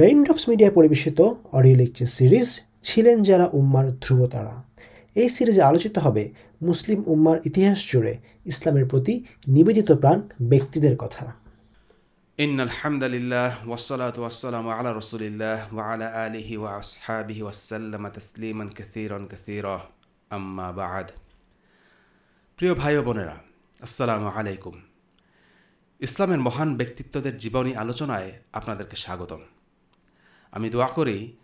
Raindrops media পরিবেশিত audio lecture series ছিলেন যারা উম্মার ধ্রুবতারা এই সিরিজে আলোচিত হবে মুসলিম উম্মার ইতিহাস জুড়ে ইসলামের প্রতি নিবেদিত প্রাণ ব্যক্তিদের কথা। ইন আলহামদুলিল্লাহ ওয়াসালাত ওয়াসালাম আলা রসুলিল্লাহ ওয়া আলা আলিহি ওয়া আসহাবিহি ওয়াসাল্লাম তসলিমান কাসীরান কাসীরা। আম্মা বাদ। প্রিয় ভাই বোনেরা, আসসালামু আলাইকুম। ইসলামের মহান ব্যক্তিত্বদের জীবনী আলোচনায় আপনাদেরকে স্বাগতম। আমি দোয়া করি,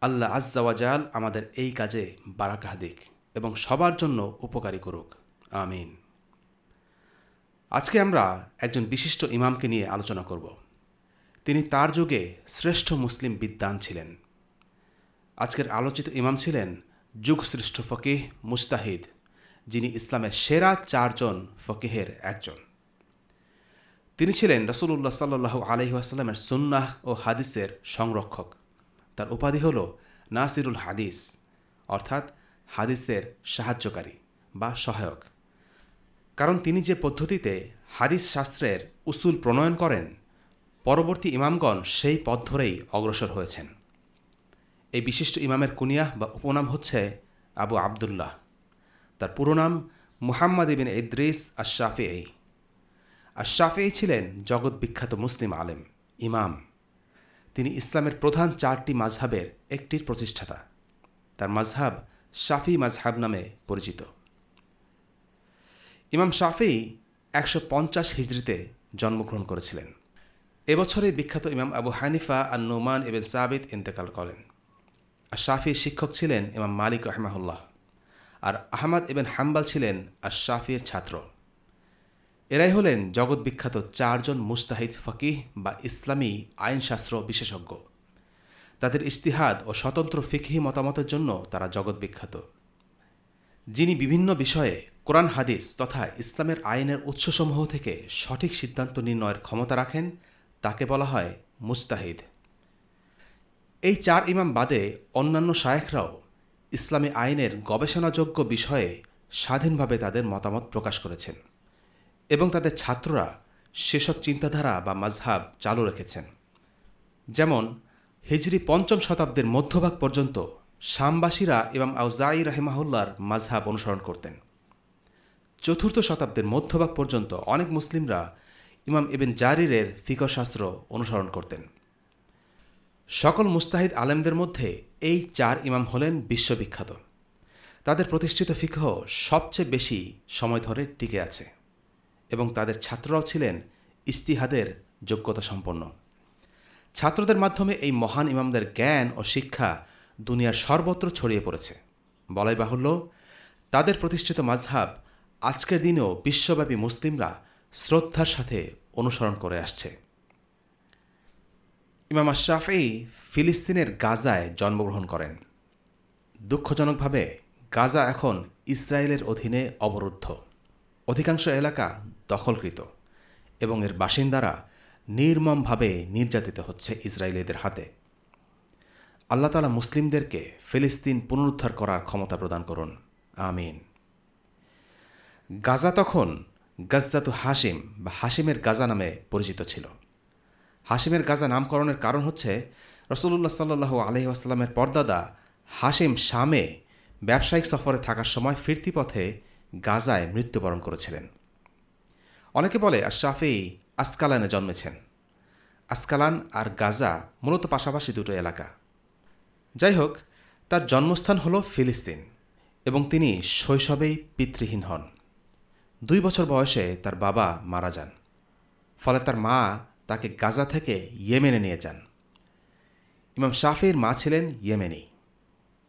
আল্লাহ আজ্জাওয়াজাল আমাদের এই কাজে বারাকাহ দিক এবং সবার জন্য উপকারী করুক। আমিন। আজকে আমরা একজন বিশিষ্ট ইমামকে নিয়ে আলোচনা করব। তিনি তার যুগে শ্রেষ্ঠ মুসলিম বিদ্বান ছিলেন। আজকের আলোচিত ইমাম ছিলেন যুগশ্রেষ্ঠ ফকিহ মুস্তাহিদ, যিনি ইসলামের সেরা চারজন ফকিহের একজন। তিনি ছিলেন রসুল্লাহ সাল্লু আলহিহাস্লামের সুন্নাহ ও হাদিসের সংরক্ষক। তার উপাধি হল নাসিরুল হাদিস, অর্থাৎ হাদিসের সাহায্যকারী বা সহায়ক। কারণ তিনি যে পদ্ধতিতে হাদিস শাস্ত্রের উসুল প্রণয়ন করেন, পরবর্তী ইমামগণ সেই পথ ধরেই অগ্রসর হয়েছেন। এই বিশিষ্ট ইমামের কুনিয়াহ বা উপনাম হচ্ছে আবু আবদুল্লাহ। তার পুরো নাম মুহাম্মদ ইবিন ইদ্রিস আশাফি আশাফি ছিলেন জগৎ বিখ্যাত মুসলিম আলেম, ইমাম। তিনি ইসলামের প্রধান চারটি মাঝহাবের একটির প্রতিষ্ঠাতা। তার মাঝহাব শাফি মাঝহাব নামে পরিচিত। ইমাম শাফি একশো পঞ্চাশ হিজড়িতে জন্মগ্রহণ করেছিলেন। এবছরে বিখ্যাত ইমাম আবু হানিফা আর নোমান এবেন সাবিদ ইন্তেকাল করেন। আর শাফির শিক্ষক ছিলেন ইমাম মালিক রহমাহুল্লাহ। আর আহমদ এবেন হাম্বাল ছিলেন আর শাফির ছাত্র। এরাই হলেন জগৎ বিখ্যাত চারজন মুস্তাহিদ ফকিহ বা ইসলামী আইনশাস্ত্র বিশেষজ্ঞ। তাদের ইস্তিহাদ ও স্বতন্ত্র ফিকহি মতামতের জন্য তারা জগৎ বিখ্যাত। যিনি বিভিন্ন বিষয়ে কোরআন, হাদিস তথা ইসলামের আইনের উৎসসমূহ থেকে সঠিক সিদ্ধান্ত নির্ণয়ের ক্ষমতা রাখেন, তাকে বলা হয় মুস্তাহিদ। এই চার ইমাম বাদে অন্যান্য শায়েখরাও ইসলামী আইনের গবেষণাযোগ্য বিষয়ে স্বাধীনভাবে তাদের মতামত প্রকাশ করেছেন। এবং তাদের ছাত্ররা সেসব চিন্তাধারা বা মাঝহাব চালু রেখেছেন। যেমন, হিজরি পঞ্চম শতাব্দীর মধ্যভাগ পর্যন্ত শামবাসীরা এবং আউজাই রাহেমাহুল্লার মাঝহাব অনুসরণ করতেন। চতুর্থ শতাব্দীর মধ্যভাগ পর্যন্ত অনেক মুসলিমরা ইমাম ইবেন জারিরের ফিকশাস্ত্র অনুসরণ করতেন। সকল মুস্তাহিদ আলেমদের মধ্যে এই চার ইমাম হলেন বিশ্ববিখ্যাত। তাদের প্রতিষ্ঠিত ফিকহ সবচেয়ে বেশি সময় ধরে টিকে আছে। এবং তাদের ছাত্ররাও ছিলেন ইস্তিহাদের যোগ্যতা সম্পন্ন। ছাত্রদের মাধ্যমে এই মহান ইমামদের জ্ঞান ও শিক্ষা দুনিয়ার সর্বত্র ছড়িয়ে পড়েছে। বলাই বাহুল্য, তাদের প্রতিষ্ঠিত মাঝহাব আজকের দিনেও বিশ্বব্যাপী মুসলিমরা শ্রদ্ধার সাথে অনুসরণ করে আসছে। ইমাম আশাফি ফিলিস্তিনের গাজায় জন্মগ্রহণ করেন। দুঃখজনকভাবে গাজা এখন ইসরায়েলের অধীনে অবরুদ্ধ। অধিকাংশ এলাকা দখলকৃত এবং এর বাসিন্দারা নির্মমভাবে নির্যাতিত হচ্ছে ইসরায়েলিদের হাতে। আল্লাহ তালা মুসলিমদেরকে ফিলিস্তিন পুনরুদ্ধার করার ক্ষমতা প্রদান করুন। আমিন। গাজা তখন গাজ্জাতু হাসিম বা হাসিমের গাজা নামে পরিচিত ছিল। হাসিমের গাজা নামকরণের কারণ হচ্ছে রসুল্লাহ সাল্লু আলহি আসাল্লামের পর্দাদা হাসিম শামে ব্যবসায়িক সফরে থাকার সময় ফিরতি পথে গাজায় মৃত্যুবরণ করেছিলেন। অনেকে বলে, আর শাফি আসকালানে জন্মেছেন। আসকালান আর গাজা মূলত পাশাপাশি দুটো এলাকা। যাই হোক, তার জন্মস্থান হল ফিলিস্তিন এবং তিনি শৈশবেই পিতৃহীন হন। দুই বছর বয়সে তার বাবা মারা যান। ফলে তার মা তাকে গাজা থেকে ইয়েমেনে নিয়ে যান। ইমাম শাফির মা ছিলেন ইয়েমেনি।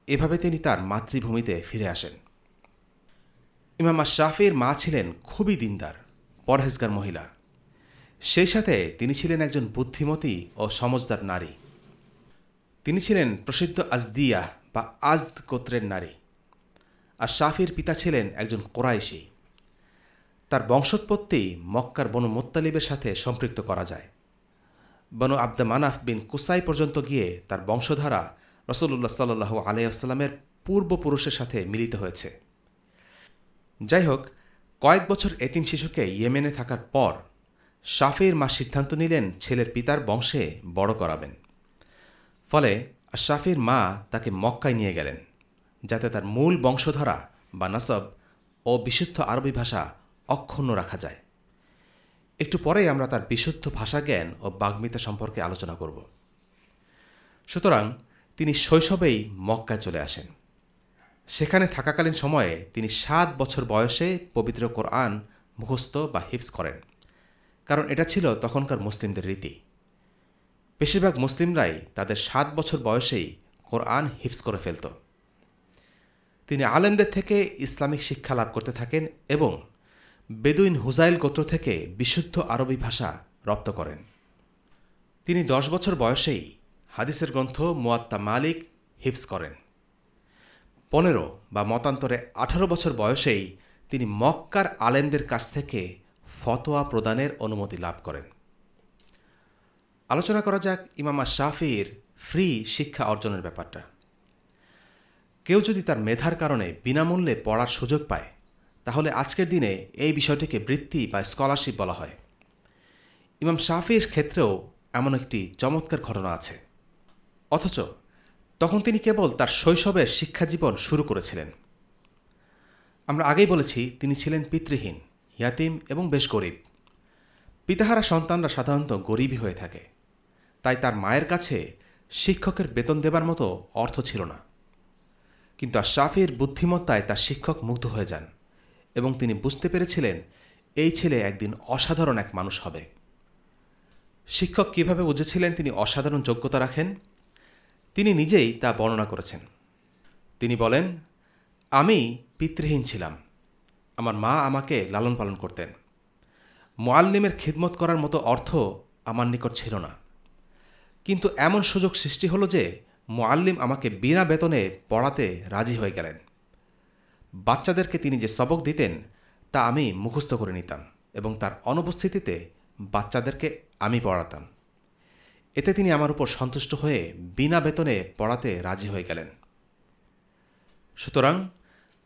এভাবে তিনি তার মাতৃভূমিতে ফিরে আসেন। ইমাম শাফির মা ছিলেন খুবই দিনদার। পরহেজগার মহিলা। সেই সাথে তিনি ছিলেন একজন বুদ্ধিমতী ও সমজদার নারী। তিনি ছিলেন প্রসিদ্ধ আজদিয়া বা আজদ গোত্রের নারী। আর শাফির পিতা ছিলেন একজন কোরাইশি। তার বংশোৎপত্তি মক্কার বনু মোত্তালিবের সাথে সম্পৃক্ত করা যায়। বনু আব্দা মানাফ বিন কুসাই পর্যন্ত গিয়ে তার বংশধারা রসুল্লাহ সাল্লু আলাইসাল্লামের পূর্বপুরুষের সাথে মিলিত হয়েছে। যাই হোক কয়েক বছর এতিম শিশুকে ইয়েমেনে থাকার পর শাফির মা সিদ্ধান্ত নিলেন ছেলের পিতার বংশে বড় করাবেন। ফলে শাফির মা তাকে মক্কায় নিয়ে গেলেন, যাতে তার মূল বংশধারা বা নাসব ও বিশুদ্ধ আরবি ভাষা অক্ষুণ্ণ রাখা যায়। একটু পরেই আমরা তার বিশুদ্ধ ভাষা জ্ঞান ও বাগ্মিতা সম্পর্কে আলোচনা করব। সুতরাং তিনি শৈশবেই মক্কায় চলে আসেন। সেখানে থাকাকালীন সময়ে তিনি সাত বছর বয়সে পবিত্র কোরআন মুখস্থ বা হিফস করেন। কারণ এটা ছিল তখনকার মুসলিমদের রীতি। বেশিরভাগ মুসলিমরাই তাদের সাত বছর বয়সেই কোরআন হিফস করে ফেলত। তিনি আলেমদের থেকে ইসলামিক শিক্ষা লাভ করতে থাকেন এবং বেদুইন হুজাইল গোত্র থেকে বিশুদ্ধ আরবি ভাষা রপ্ত করেন। তিনি দশ বছর বয়সেই হাদিসের গ্রন্থ মুয়াত্তা মালিক হিফস করেন। পনেরো বা মতান্তরে আঠারো বছর বয়সেই তিনি মক্কার আলেমদের কাছ থেকে ফতোয়া প্রদানের অনুমতি লাভ করেন। আলোচনা করা যাক ইমামা শাফির ফ্রি শিক্ষা অর্জনের ব্যাপারটা। কেউ যদি তার মেধার কারণে বিনামূল্যে পড়ার সুযোগ পায়, তাহলে আজকের দিনে এই বিষয়টিকে বৃত্তি বা স্কলারশিপ বলা হয়। ইমাম শাফির ক্ষেত্রেও এমন একটি চমৎকার ঘটনা আছে। অথচ তখন তিনি কেবল তার শৈশবের শিক্ষাজীবন শুরু করেছিলেন। আমরা আগেই বলেছি, তিনি ছিলেন পিতৃহীন, ইয়াতিম এবং বেশ গরিব। পিতাহারা সন্তানরা সাধারণত গরিবই হয়ে থাকে। তাই তার মায়ের কাছে শিক্ষকের বেতন দেবার মতো অর্থ ছিল না। কিন্তু শাফির বুদ্ধিমত্তায় তার শিক্ষক মুগ্ধ হয়ে যান এবং তিনি বুঝতে পেরেছিলেন, এই ছেলে একদিন অসাধারণ এক মানুষ হবে। শিক্ষক কীভাবে বুঝেছিলেন তিনি অসাধারণ যোগ্যতা রাখেন? তিনি নিজেই তা বর্ণনা করেছেন। তিনি বলেন, আমি পিতৃহীন ছিলাম। আমার মা আমাকে লালন পালন করতেন। মোয়াল্লিমের খিদমত করার মতো অর্থ আমার নিকট ছিল না। কিন্তু এমন সুযোগ সৃষ্টি হলো যে মোয়াল্লিম আমাকে বিনা বেতনে পড়াতে রাজি হয়ে গেলেন। বাচ্চাদেরকে তিনি যে সবক দিতেন, তা আমি মুখস্থ করে নিতাম এবং তার অনুপস্থিতিতে বাচ্চাদেরকে আমি পড়াতাম। এতে তিনি আমার উপর সন্তুষ্ট হয়ে বিনা বেতনে পড়াতে রাজি হয়ে গেলেন। সুতরাং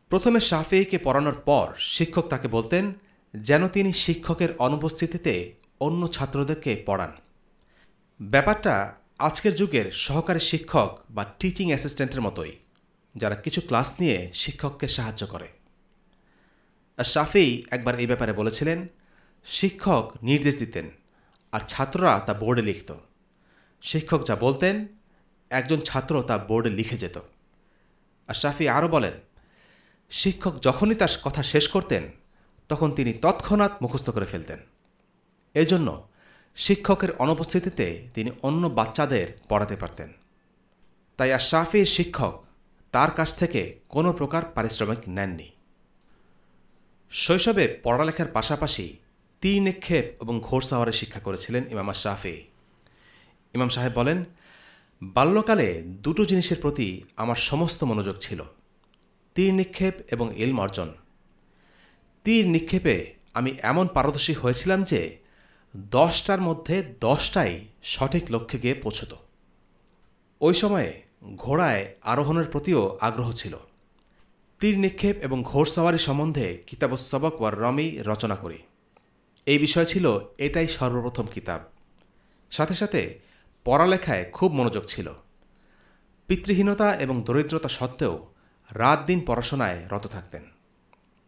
প্রথমে শাফিকে পড়ানোর পর শিক্ষক তাকে বলতেন যেন তিনি শিক্ষকের অনুপস্থিতিতে অন্য ছাত্রদেরকে পড়ান। ব্যাপারটা আজকের যুগের সহকারী শিক্ষক বা টিচিং অ্যাসিস্ট্যান্টের মতোই, যারা কিছু ক্লাস নিয়ে শিক্ষককে সাহায্য করে। শাফি একবার এই ব্যাপারে বলেছিলেন, শিক্ষক নির্দেশ দিতেন, আর ছাত্ররা তা বোর্ডে লিখত। শিক্ষক যা বলতেন, একজন ছাত্র তা বোর্ডে লিখে যেত। আর শাফি আরও বলেন, শিক্ষক যখনই তার কথা শেষ করতেন, তখন তিনি তৎক্ষণাৎ মুখস্থ করে ফেলতেন। এজন্য শিক্ষকের অনুপস্থিতিতে তিনি অন্য বাচ্চাদের পড়াতে পারতেন। তাই আর শাফির শিক্ষক তার কাছ থেকে কোনো প্রকার পারিশ্রমিক নেননি। শৈশবে পড়ালেখার পাশাপাশি তীর নিক্ষেপ এবং ঘোড়সাওয়ারে শিক্ষা করেছিলেন ইমাম শাফি ইমাম সাহেব বলেন, বাল্যকালে দুটো জিনিসের প্রতি আমার সমস্ত মনোযোগ ছিল, তীর নিক্ষেপ এবং ইলম অর্জন। তীর নিক্ষেপে আমি এমন পারদর্শী হয়েছিলাম যে দশটার মধ্যে দশটাই সঠিক লক্ষ্যে গিয়ে পৌঁছত। ওই সময়ে ঘোড়ায় আরোহণের প্রতিও আগ্রহ ছিল। তীর নিক্ষেপ এবং ঘোড়সাওয়ারি সম্বন্ধে কিতাবসবক ওয়ার রমি রচনা করি। এই বিষয় ছিল এটাই সর্বপ্রথম কিতাব। সাথে সাথে পড়ালেখায় খুব মনোযোগ ছিল। পিতৃহীনতা এবং দরিদ্রতা সত্ত্বেও রাত দিন পড়াশোনায় রত থাকতেন।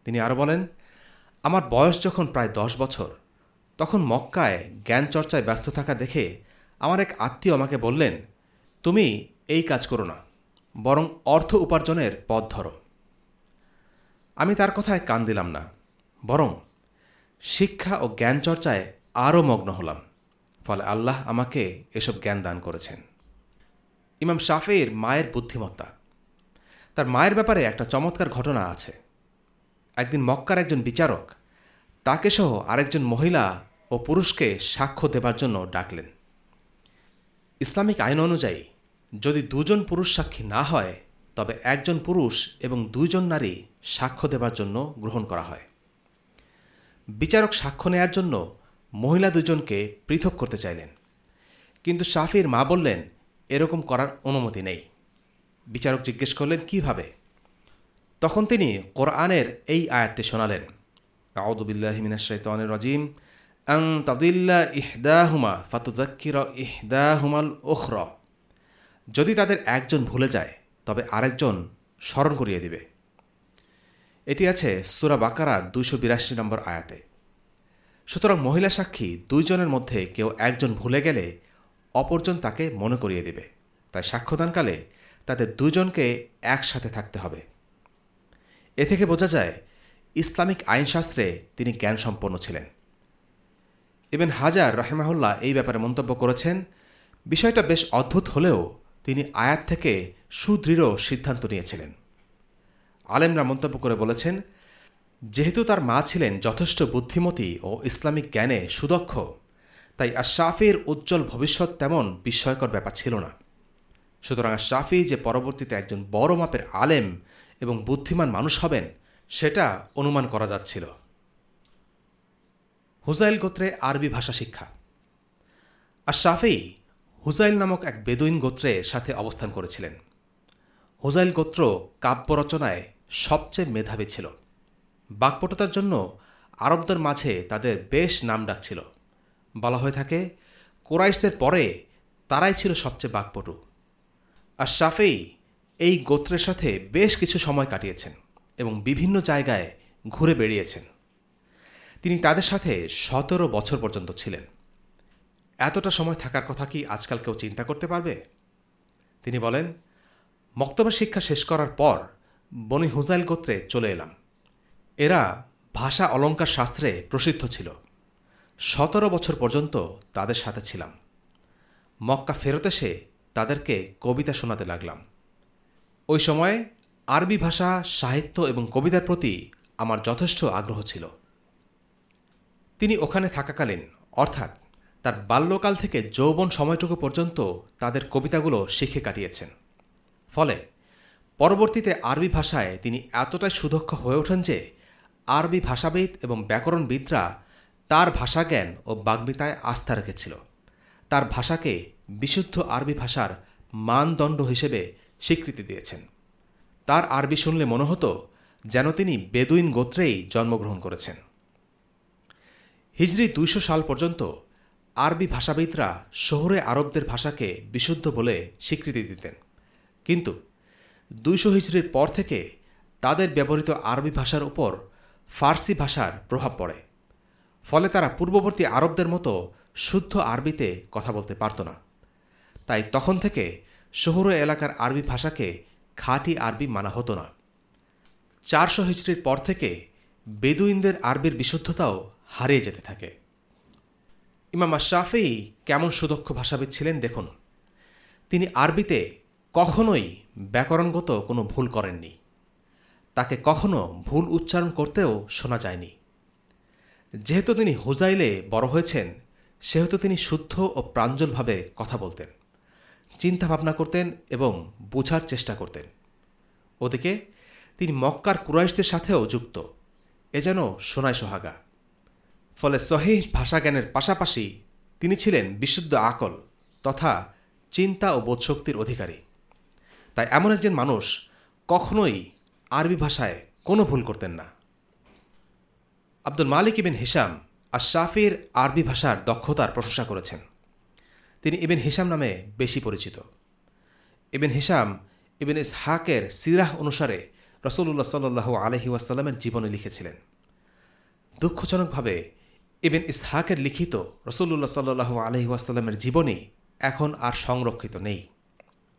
তিনি আরও বলেন, আমার বয়স যখন প্রায় দশ বছর, তখন মক্কায় জ্ঞান চর্চায় ব্যস্ত থাকা দেখে আমার এক আত্মীয় আমাকে বললেন, তুমি এই কাজ করো না, বরং অর্থ উপার্জনের পথ ধরো। আমি তার কথায় কান দিলাম না, বরং শিক্ষা ও জ্ঞান চর্চায় আরও মগ্ন হলাম ফলে আল্লাহ আমাকে এসব জ্ঞান দান করেছেন। ইমাম শাফের মায়ের বুদ্ধিমত্তা। তার মায়ের ব্যাপারে একটা চমৎকার ঘটনা আছে। একদিন মক্কার একজন বিচারক তাকে সহ আরেকজন মহিলা ও পুরুষকে সাক্ষ্য দেবার জন্য ডাকলেন। ইসলামিক আইন অনুযায়ী, যদি দুজন পুরুষ সাক্ষী না হয়, তবে একজন পুরুষ এবং দুইজন নারী সাক্ষ্য দেবার জন্য গ্রহণ করা হয়। বিচারক সাক্ষ্য নেয়ার জন্য মহিলা দুজনকে পৃথক করতে চাইলেন। কিন্তু শাফির মা বললেন, এরকম করার অনুমতি নেই। বিচারক জিজ্ঞেস করলেন, কীভাবে? তখন তিনি কোরআনের এই আয়াতটি শোনালেন। আউদুবিল্লাহিমিনাশাইতানির রাজিম আং তাদিল্লা ইহদাহুমা ফাতুদাক্কির ইহদাহুমাল উখর। যদি তাদের একজন ভুলে যায়, তবে আরেকজন স্মরণ করিয়ে দিবে। এটি আছে সুরা বাকারার দুইশো বিরাশি নম্বর আয়াতে। সুতরাং মহিলা সাক্ষী দুইজনের মধ্যে কেউ একজন ভুলে গেলে অপরজন তাকে মনে করিয়ে দেবে। তাই সাক্ষ্যদানকালে তাদের দুজনকে একসাথে থাকতে হবে। এ থেকে বোঝা যায়, ইসলামিক আইনশাস্ত্রে তিনি জ্ঞানসম্পন্ন ছিলেন। ইবেন হাজার রাহেমাহুল্লাহ এই ব্যাপারে মন্তব্য করেছেন, বিষয়টা বেশ অদ্ভুত হলেও তিনি আয়াত থেকে সুদৃঢ় সিদ্ধান্ত নিয়েছিলেন। আলেমরা মন্তব্য করে বলেছেন যেহেতু তার মা ছিলেন যথেষ্ট বুদ্ধিমতী ও ইসলামিক জ্ঞানে সুদক্ষ, তাই আশাফির উজ্জ্বল ভবিষ্যৎ তেমন বিস্ময়কর ব্যাপার ছিল না। সুতরাং শাফি যে পরবর্তীতে একজন বড় মাপের আলেম এবং বুদ্ধিমান মানুষ হবেন, সেটা অনুমান করা যাচ্ছিল। হুজাইল গোত্রে আরবি ভাষা শিক্ষা। আর শাফি হুজাইল নামক এক বেদুইন গোত্রের সাথে অবস্থান করেছিলেন। হুজাইল গোত্র কাব্য রচনায় সবচেয়ে মেধাবী ছিল। বাকপটুতার জন্য আরবদের মাঝে তাদের বেশ নাম ডাক ছিল বলা হয়ে থাকে, কোরাইশদের পরে তারাই ছিল সবচেয়ে বাকপটু। আর শাফেই এই গোত্রের সাথে বেশ কিছু সময় কাটিয়েছেন এবং বিভিন্ন জায়গায় ঘুরে বেড়িয়েছেন। তিনি তাদের সাথে সতেরো বছর পর্যন্ত ছিলেন। এতটা সময় থাকার কথা কি আজকাল কেউ চিন্তা করতে পারবে? তিনি বলেন মক্তব্য শিক্ষা শেষ করার পর বনি হুজাইল গোত্রে চলে এলাম। এরা ভাষা অলঙ্কার শাস্ত্রে প্রসিদ্ধ ছিল। সতেরো বছর পর্যন্ত তাদের সাথে ছিলাম। মক্কা ফেরত এসে তাদেরকে কবিতা শোনাতে লাগলাম। ওই সময়ে আরবি ভাষা, সাহিত্য এবং কবিতার প্রতি আমার যথেষ্ট আগ্রহ ছিল। তিনি ওখানে থাকাকালীন, অর্থাৎ তার বাল্যকাল থেকে যৌবন সময়টুকু পর্যন্ত তাদের কবিতাগুলো শিখে কাটিয়েছেন। ফলে পরবর্তীতে আরবি ভাষায় তিনি এতটাই সুদক্ষ হয়ে ওঠেন যে আরবি ভাষাবিদ এবং ব্যাকরণবিদরা তার ভাষাজ্ঞান ও বাগ্মিতায় আস্থা রেখেছিল। তার ভাষাকে বিশুদ্ধ আরবি ভাষার মানদণ্ড হিসেবে স্বীকৃতি দিয়েছেন। তার আরবি শুনলে মনে হতো যেন তিনি বেদুইন গোত্রেই জন্মগ্রহণ করেছেন। হিজরি দুইশো সাল পর্যন্ত আরবি ভাষাবিদরা শহরে আরবদের ভাষাকে বিশুদ্ধ বলে স্বীকৃতি দিতেন। কিন্তু দুইশো হিজড়ির পর থেকে তাদের ব্যবহৃত আরবি ভাষার উপর ফার্সি ভাষার প্রভাব পড়ে। ফলে তারা পূর্ববর্তী আরবদের মতো শুদ্ধ আরবিতে কথা বলতে পারত না। তাই তখন থেকে শহুরে এলাকার আরবি ভাষাকে খাঁটি আরবি মানা হতো না। চারশো হিজড়ির পর থেকে বেদুইনদের আরবির বিশুদ্ধতাও হারিয়ে যেতে থাকে। ইমাম শাফেই কেমন সুদক্ষ ভাষাবিদ ছিলেন দেখুন। তিনি আরবিতে কখনোই ব্যাকরণগত কোনো ভুল করেননি। তাকে কখনো ভুল উচ্চারণ করতেও শোনা যায়নি। যেহেতু তিনি হুজাইলে বড় হয়েছেন, সেহেতু তিনি শুদ্ধ ও প্রাঞ্জলভাবে কথা বলতেন চিন্তা ভাবনা করতেন এবং বোঝার চেষ্টা করতেন। ওদিকে, তিনি মক্কার কুরাইশদের সাথেও যুক্ত, এ যেন সোনায় সোহাগা। ফলে সহিহ ভাষাজ্ঞানের পাশাপাশি তিনি ছিলেন বিশুদ্ধ আকল তথা চিন্তা ও বোধশক্তির অধিকারী। তাই এমন একজন মানুষ কখনোই আরবি ভাষায় কোনো ভুল করতেন না। আব্দুল মালিক ইবেন হিসাম আর শাফির আরবি ভাষার দক্ষতার প্রশংসা করেছেন। তিনি ইবেন হিসাম নামে বেশি পরিচিত। ইবেন হিসাম ইবেন ইসহাকের সিরাহ অনুসারে রসুল্লাহ সাল্লু আলহি ওয়াসাল্লামের জীবনে লিখেছিলেন। দুঃখজনকভাবে ইবেন ইসহাকের লিখিত রসুল্লাহ সাল্লু আলহি ওয়াসাল্লামের জীবনী এখন আর সংরক্ষিত নেই।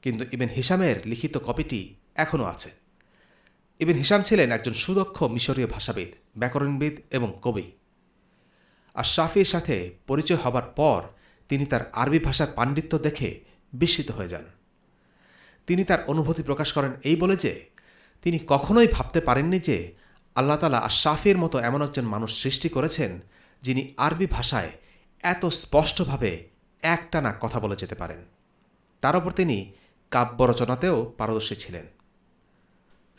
কিন্তু ইবেন হিসামের লিখিত কপিটি এখনও আছে। ইবেন হিসাম ছিলেন একজন সুদক্ষ মিশরীয় ভাষাবিদ, ব্যাকরণবিদ এবং কবি। আর শাফির সাথে পরিচয় হবার পর তিনি তার আরবি ভাষার পাণ্ডিত্য দেখে বিস্মিত হয়ে যান। তিনি তার অনুভূতি প্রকাশ করেন এই বলে যে, তিনি কখনোই ভাবতে পারেননি যে আল্লাহ তালা আর শাফির মতো এমন একজন মানুষ সৃষ্টি করেছেন যিনি আরবি ভাষায় এত স্পষ্টভাবে একটানা কথা বলে যেতে পারেন। তার উপর তিনি কাব্য রচনাতেও পারদর্শী ছিলেন।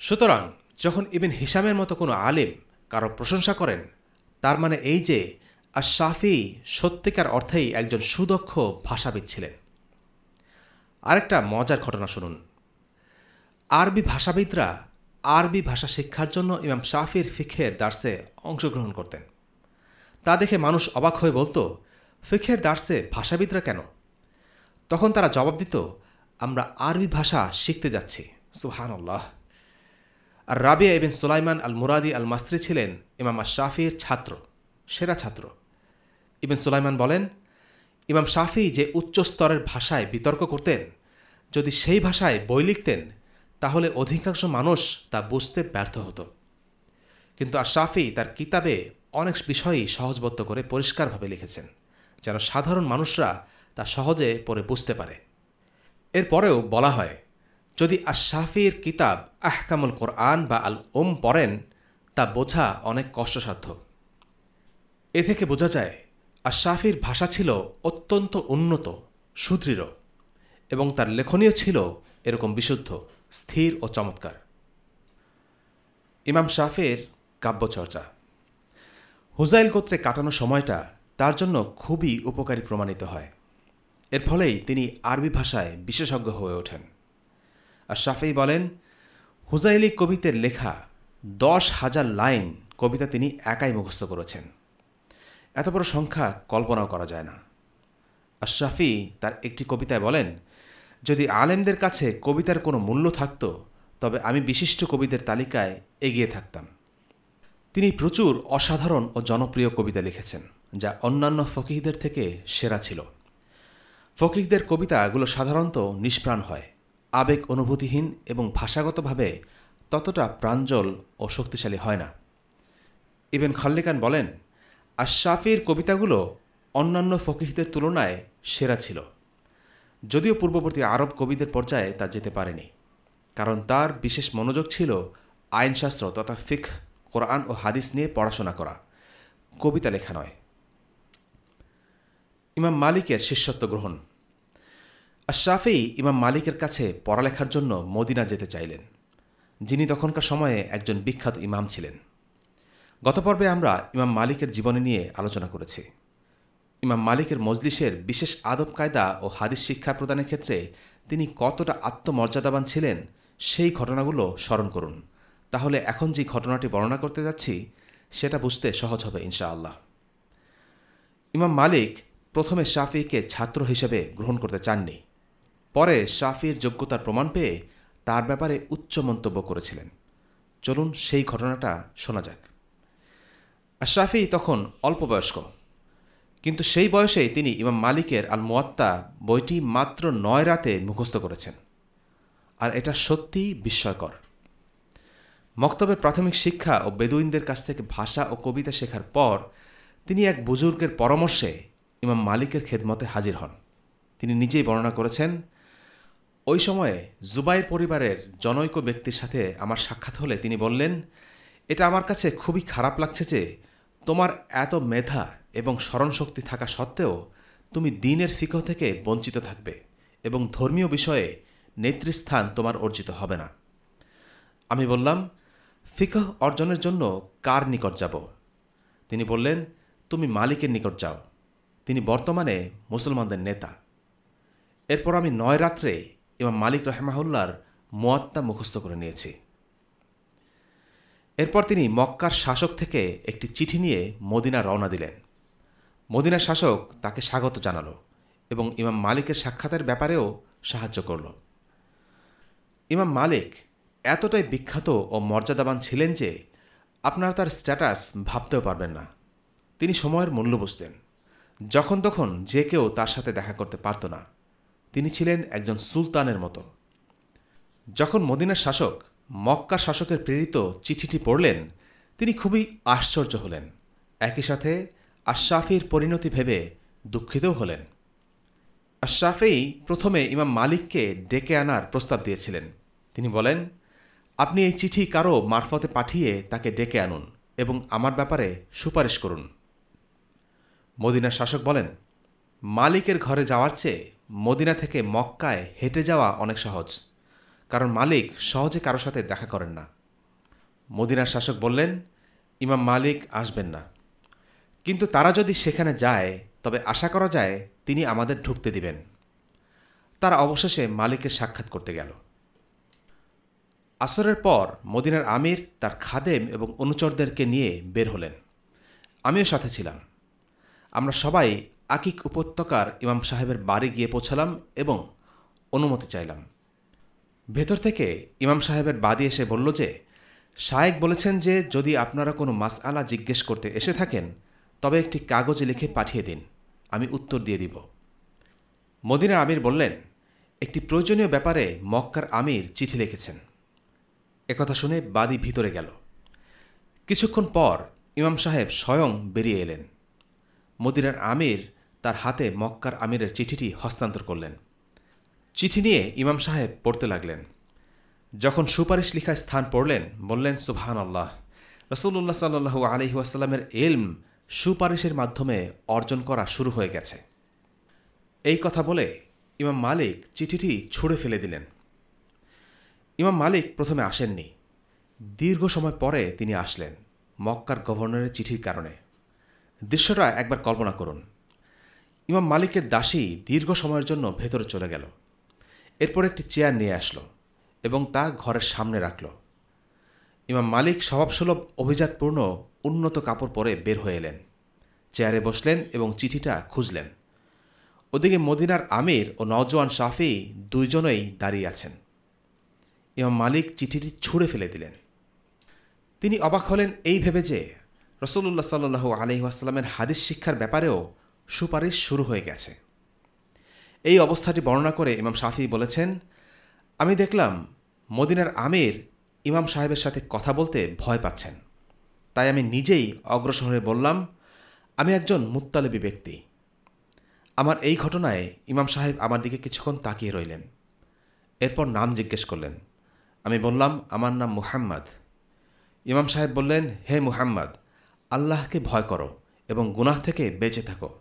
সুতরাং যখন ইবেন হিসামের মতো কোনো আলিম কারও প্রশংসা করেন, তার মানে এই যে আর শাফি সত্যিকার অর্থেই একজন সুদক্ষ ভাষাবিদ ছিলেন। আরেকটা মজার ঘটনা শুনুন। আরবি ভাষাবিদরা আরবি ভাষা শিক্ষার জন্য ইমাম শাফির ফিখের দার্সে অংশগ্রহণ করতেন। তা দেখে মানুষ অবাক হয়ে বলতো ফিখের দার্সে ভাষাবিদরা কেন? তখন তারা জবাব দিত, আমরা আরবি ভাষা শিখতে যাচ্ছি। সুহান আল্লাহ আর রাবিয়া এবেন সুলাইমান আল মুরাদি আল মাস্ত্রি ছিলেন ইমাম শাফির ছাত্র, সেরা ছাত্র। ইবেন সুলাইমান বলেন, ইমাম শাফি যে উচ্চ স্তরের ভাষায় বিতর্ক করতেন, যদি সেই ভাষায় বই লিখতেন, তাহলে অধিকাংশ মানুষ তা বুঝতে ব্যর্থ হতো। কিন্তু আর শাফি তার কিতাবে অনেক বিষয়ই সহজবদ্ধ করে পরিষ্কারভাবে লিখেছেন, যেন সাধারণ মানুষরা তা সহজে পড়ে বুঝতে পারে। এরপরেও বলা হয় যদি আশাফির কিতাব আহকামুল কোরআন বা আল ওম পড়েন, তা বোঝা অনেক কষ্টসাধ্য। এ থেকে বোঝা যায় আশাফির ভাষা ছিল অত্যন্ত উন্নত, সুদৃঢ় এবং তার লেখনীয় ছিল এরকম বিশুদ্ধ, স্থির ও চমৎকার। ইমাম শাফের কাব্যচর্চা হুজাইল গোত্রে কাটানো সময়টা তার জন্য খুবই উপকারী প্রমাণিত হয়। এর ফলেই তিনি আরবি ভাষায় বিশেষজ্ঞ হয়ে ওঠেন। আর শাফেই বলেন, হুজাইলি কবিতের লেখা দশ হাজার লাইন কবিতা তিনি একাই মুখস্থ করেছেন। এত বড় সংখ্যা কল্পনাও করা যায় না। আর শাফি তার একটি কবিতায় বলেন, যদি আলেমদের কাছে কবিতার কোনো মূল্য থাকত, তবে আমি বিশিষ্ট কবিদের তালিকায় এগিয়ে থাকতাম। তিনি প্রচুর অসাধারণ ও জনপ্রিয় কবিতা লিখেছেন, যা অন্যান্য ফকিহদের থেকে সেরা ছিল। ফকিহদের কবিতাগুলো সাধারণত নিষ্প্রাণ হয়। আবেগ অনুভূতিহীন এবং ভাষাগতভাবে ততটা প্রাঞ্জল ও শক্তিশালী হয় না। ইবেন খাল্লিকান বলেন আশাফির কবিতাগুলো অন্যান্য ফকিহদের তুলনায় সেরা ছিল। যদিও পূর্ববর্তী আরব কবিদের পর্যায়ে তা যেতে পারেনি, কারণ তার বিশেষ মনোযোগ ছিল আইনশাস্ত্র তথা ফিখ কোরআন ও হাদিস নিয়ে পড়াশোনা করা, কবিতা লেখা নয়। ইমাম মালিকের শিষ্যত্ব গ্রহণ। আশাফি ইমাম মালিকের কাছে পড়ালেখার জন্য মদিনা যেতে চাইলেন, যিনি তখনকার সময়ে একজন বিখ্যাত ইমাম ছিলেন। গত পর্বে আমরা ইমাম মালিকের জীবনী নিয়ে আলোচনা করেছি। ইমাম মালিকের মজলিসের বিশেষ আদব কায়দা ও হাদিস শিক্ষা প্রদানের ক্ষেত্রে তিনি কতটা আত্মমর্যাদাবান ছিলেন, সেই ঘটনাগুলো স্মরণ করুন। তাহলে এখন যে ঘটনাটি বর্ণনা করতে যাচ্ছি, সেটা বুঝতে সহজ হবে, ইনশাআল্লাহ। ইমাম মালিক প্রথমে শাফিকে ছাত্র হিসেবে গ্রহণ করতে চাননি। পরে শাফির যোগ্যতার প্রমাণ পেয়ে তার ব্যাপারে উচ্চ মন্তব্য করেছিলেন। চলুন সেই ঘটনাটা শোনা যাক। শাফি তখন অল্প বয়স্ক কিন্তু সেই বয়সেই তিনি ইমাম মালিকের আল মোয়াত্তা বইটি মাত্র নয় রাতে মুখস্থ করেছেন। আর এটা সত্যিই বিস্ময়কর। মক্তবের প্রাথমিক শিক্ষা ও বেদুইনদের কাছ থেকে ভাষা ও কবিতা শেখার পর তিনি এক বুজুর্গের পরামর্শে ইমাম মালিকের খেদমতে হাজির হন। তিনি নিজেই বর্ণনা করেছেন ওই সময়ে জুবাইর পরিবারের জনৈক ব্যক্তির সাথে আমার সাক্ষাৎ হলে তিনি বললেন, এটা আমার কাছে খুবই খারাপ লাগছে যে তোমার এত মেধা এবং স্মরণশক্তি থাকা সত্ত্বেও তুমি দিনের ফিকহ থেকে বঞ্চিত থাকবে এবং ধর্মীয় বিষয়ে নেতৃস্থান তোমার অর্জিত হবে না। আমি বললাম, ফিকহ অর্জনের জন্য কার নিকট যাব? তিনি বললেন, তুমি মালিকের নিকট যাও। তিনি বর্তমানে মুসলমানদের নেতা। এরপর আমি নয় রাত্রে এবং মালিক রহমাহুল্লার মোয়াত্তা মুখস্থ করে নিয়েছি। এরপর তিনি মক্কার শাসক থেকে একটি চিঠি নিয়ে মদিনা রওনা দিলেন। মদিনার শাসক তাকে স্বাগত জানালো এবং ইমাম মালিকের সাক্ষাতের ব্যাপারেও সাহায্য করল। ইমাম মালিক এতটাই বিখ্যাত ও মর্যাদাবান ছিলেন যে আপনারা তার স্ট্যাটাস ভাবতেও পারবেন না। তিনি সময়ের মূল্য বুঝতেন যখন তখন যে কেউ তার সাথে দেখা করতে পারত না। তিনি ছিলেন একজন সুলতানের মতো। যখন মদিনার শাসক মক্কা শাসকের প্রেরিত চিঠিটি পড়লেন, তিনি খুবই আশ্চর্য হলেন। একই সাথে আশাফির পরিণতি ভেবে দুঃখিতও হলেন। আশাফেই প্রথমে ইমাম মালিককে ডেকে আনার প্রস্তাব দিয়েছিলেন। তিনি বলেন, আপনি এই চিঠি কারও মারফতে পাঠিয়ে তাকে ডেকে আনুন এবং আমার ব্যাপারে সুপারিশ করুন। মদিনার শাসক বলেন, মালিকের ঘরে যাওয়ার চেয়ে মদিনা থেকে মক্কায় হেঁটে যাওয়া অনেক সহজ, কারণ মালিক সহজে কারও সাথে দেখা করেন না। মদিনার শাসক বললেন, ইমাম মালিক আসবেন না। কিন্তু তারা যদি সেখানে যায়, তবে আশা করা যায় তিনি আমাদের ঢুকতে দিবেন। তারা অবশেষে মালিকের সাক্ষাৎ করতে গেল। আসরের পর মদিনার আমির তার খাদেম এবং অনুচরদেরকে নিয়ে বের হলেন। আমিও সাথে ছিলাম। আমরা সবাই আকিক উপত্যকার ইমাম সাহেবের বাড়ি গিয়ে পৌঁছালাম এবং অনুমতি চাইলাম। ভেতর থেকে ইমাম সাহেবের বাদী এসে বলল যে, শায়েক বলেছেন যে, যদি আপনারা কোনো মাস আলা জিজ্ঞেস করতে এসে থাকেন, তবে একটি কাগজে লিখে পাঠিয়ে দিন। আমি উত্তর দিয়ে দিব। মদিনার আমির বললেন, একটি প্রয়োজনীয় ব্যাপারে মক্কার আমির চিঠি লিখেছেন। একথা শুনে বাদী ভিতরে গেল। কিছুক্ষণ পর ইমাম সাহেব স্বয়ং বেরিয়ে এলেন। মদিনার আমির তার হাতে মক্কার আমিরের চিঠিটি হস্তান্তর করলেন। চিঠি নিয়ে ইমাম সাহেব পড়তে লাগলেন। যখন সুপারিশ লিখা স্থান পড়লেন, বললেন সুবহান আল্লাহ রসুল্লাহ সাল্লু আলহি এলম সুপারিশের মাধ্যমে অর্জন করা শুরু হয়ে গেছে। এই কথা বলে ইমাম মালিক চিঠিটি ছুঁড়ে ফেলে দিলেন। ইমাম মালিক প্রথমে আসেননি। দীর্ঘ সময় পরে তিনি আসলেন মক্কার গভর্নরের চিঠির কারণে। দৃশ্যটা একবার কল্পনা করুন। ইমাম মালিকের দাসী দীর্ঘ সময়ের জন্য ভেতরে চলে গেল। এরপর একটি চেয়ার নিয়ে আসলো এবং তা ঘরের সামনে রাখল। ইমাম মালিক স্বভাবসুলভ, অভিজাতপূর্ণ, উন্নত কাপড় পরে বের হয়ে এলেন। চেয়ারে বসলেন এবং চিঠিটা খুঁজলেন। ওদিকে মদিনার আমির ও নওজোয়ান শাফি দুইজনেই দাঁড়িয়ে আছেন। ইমাম মালিক চিঠিটি ছুঁড়ে ফেলে দিলেন। তিনি অবাক হলেন এই ভেবে যে রসুল্লাহ সাল্লু আলহিহাস্লামের হাদিস শিক্ষার ব্যাপারেও সুপারিশ শুরু হয়ে গেছে। এই অবস্থাটি বর্ণনা করে ইমাম শাফি বলেছেন, আমি দেখলাম মদিনার আমির ইমাম সাহেবের সাথে কথা বলতে ভয় পাচ্ছেন। তাই আমি নিজেই অগ্রসর হয়ে বললাম, আমি একজন মুত্তালেবী ব্যক্তি। আমার এই ঘটনায় ইমাম সাহেব আমার দিকে কিছুক্ষণ তাকিয়ে রইলেন। এরপর নাম জিজ্ঞেস করলেন। আমি বললাম, আমার নাম মুহাম্মদ। ইমাম সাহেব বললেন, হে মুহাম্মদ, আল্লাহকে ভয় করো এবং গুনাহ থেকে বেঁচে থাকো।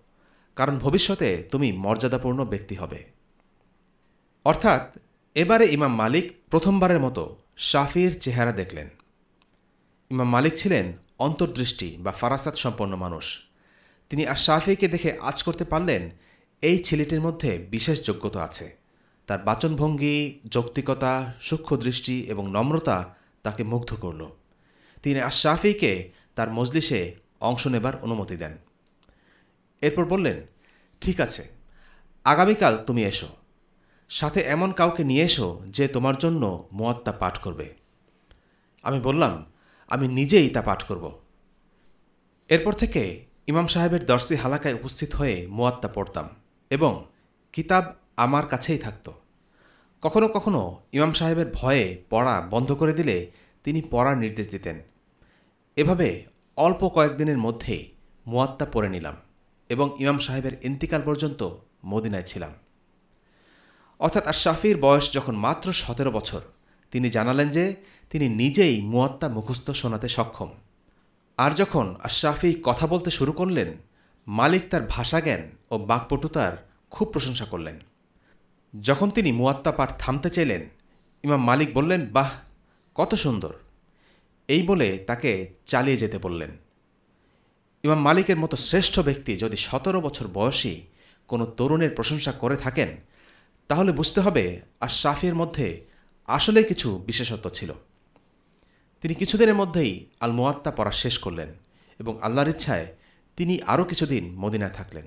কারণ ভবিষ্যতে তুমি মর্যাদাপূর্ণ ব্যক্তি হবে। অর্থাৎ, এবারে ইমাম মালিক প্রথমবারের মতো শাফির চেহারা দেখলেন। ইমাম মালিক ছিলেন অন্তর্দৃষ্টি বা ফারাসাত সম্পন্ন মানুষ। তিনি আর শাফিকে দেখে আজ করতে পারলেন, এই ছেলেটির মধ্যে বিশেষ যোগ্যতা আছে। তার বাচনভঙ্গি, যৌক্তিকতা সূক্ষ্ম দৃষ্টি এবং নম্রতা তাকে মুগ্ধ করল। তিনি আশাফিকে তার মজলিসে অংশ নেবার অনুমতি দেন। এরপর বললেন, ঠিক আছে, আগামীকাল তুমি এসো। সাথে এমন কাউকে নিয়ে এসো যে তোমার জন্য মোয়াত্তা পাঠ করবে। আমি বললাম, আমি নিজেই তা পাঠ করব। এরপর থেকে ইমাম সাহেবের দর্শি হালাকায় উপস্থিত হয়ে মোয়াত্তা পড়তাম এবং কিতাব আমার কাছেই থাকত। কখনো কখনো ইমাম সাহেবের ভয়ে পড়া বন্ধ করে দিলে তিনি পড়ার নির্দেশ দিতেন। এভাবে অল্প কয়েকদিনের মধ্যেই মোয়াত্তা পড়ে নিলাম। এবং ইমাম সাহেবের ইন্তিকাল পর্যন্ত মদিনায় ছিলাম। অর্থাৎ আর শাফির বয়স যখন মাত্র সতেরো বছর, তিনি জানালেন যে তিনি নিজেই মুয়াত্তা মুখস্থ শোনাতে সক্ষম। আর যখন আশরাফি কথা বলতে শুরু করলেন, মালিক তার ভাষাজ্ঞান ও বাকপটুতার খুব প্রশংসা করলেন। যখন তিনি মুয়াত্তা পাঠ থামতে চাইলেন, ইমাম মালিক বললেন, বাহ, কত সুন্দর। এই বলে তাকে চালিয়ে যেতে বললেন। ইমাম মালিকের মতো শ্রেষ্ঠ ব্যক্তি যদি সতেরো বছর বয়সী কোনো তরুণের প্রশংসা করে থাকেন, তাহলে বুঝতে হবে আর শাফির মধ্যে আসলে কিছু বিশেষত্ব ছিল। তিনি কিছুদিনের মধ্যেই আল মোয়াত্তা পড়া শেষ করলেন এবং আল্লাহর ইচ্ছায় তিনি আরও কিছুদিন মদিনায় থাকলেন।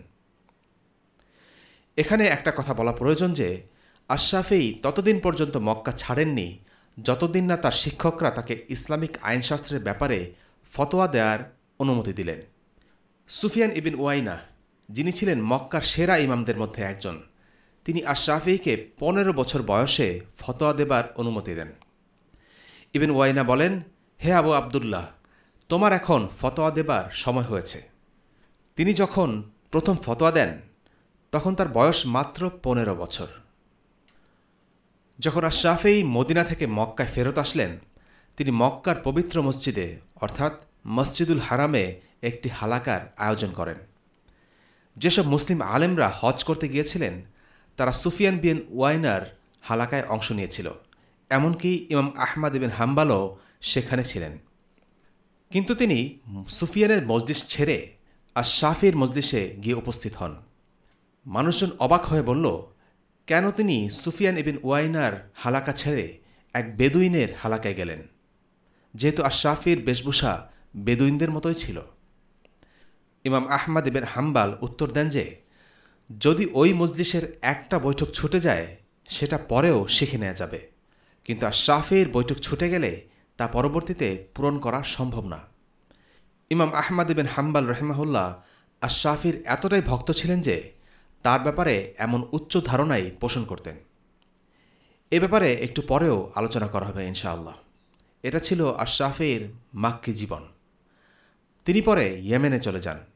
এখানে একটা কথা বলা প্রয়োজন যে আশরাফেই ততদিন পর্যন্ত মক্কা ছাড়েননি, যতদিন না তার শিক্ষকরা তাকে ইসলামিক আইনশাস্ত্রের ব্যাপারে ফতোয়া দেওয়ার অনুমতি দিলেন। সুফিয়ান ইবিন ওয়াইনা যিনি ছিলেন মক্কার সেরা ইমামদের মধ্যে একজন, তিনি আশরাফিকে পনেরো বছর বয়সে ফতোয়া দেবার অনুমতি দেন। ইবিন ওয়াইনা বলেন, হে আবু আবদুল্লাহ, তোমার এখন ফতোয়া দেবার সময় হয়েছে। তিনি যখন প্রথম ফতোয়া দেন, তখন তার বয়স মাত্র পনেরো বছর। যখন আশরাফেই মদিনা থেকে মক্কায় ফেরত আসলেন, তিনি মক্কার পবিত্র মসজিদে, অর্থাৎ মসজিদুল হারামে একটি হালাকার আয়োজন করেন। যেসব মুসলিম আলেমরা হজ করতে গিয়েছিলেন, তারা সুফিয়ান বিন ওয়াইনার হালাকায় অংশ নিয়েছিল, এমনকি ইমাম আহমাদ বিন হাম্বালও সেখানে ছিলেন। কিন্তু তিনি সুফিয়ানের মজলিস ছেড়ে আর শাফির মজলিসে গিয়ে উপস্থিত হন। মানুষজন অবাক হয়ে বলল, কেন তিনি সুফিয়ান ইবিন ওয়াইনার হালাকা ছেড়ে এক বেদুইনের হালাকায় গেলেন? যেহেতু আশরাফির বেশভূষা বেদুইনদের মতোই ছিল। ইমাম আহমাদ ইবেন হাম্বাল উত্তর দেন যে, যদি ওই মজলিসের একটা বৈঠক ছুটে যায়, সেটা পরেও শিখে নেওয়া যাবে। কিন্তু আশরাফির বৈঠক ছুটে গেলে তা পরবর্তীতে পূরণ করা সম্ভব না। ইমাম আহমদ বিন হাম্বাল রহমাহুল্লাহ আশরাফির এতটাই ভক্ত ছিলেন যে, তার ব্যাপারে এমন উচ্চ ধারণাই পোষণ করতেন। এ ব্যাপারে একটু পরেও আলোচনা করা হবে ইনশাআল্লাহ। এটা ছিল আশরাফির মাক্কি জীবন। তিনি পরে ইয়েমেনে চলে যান।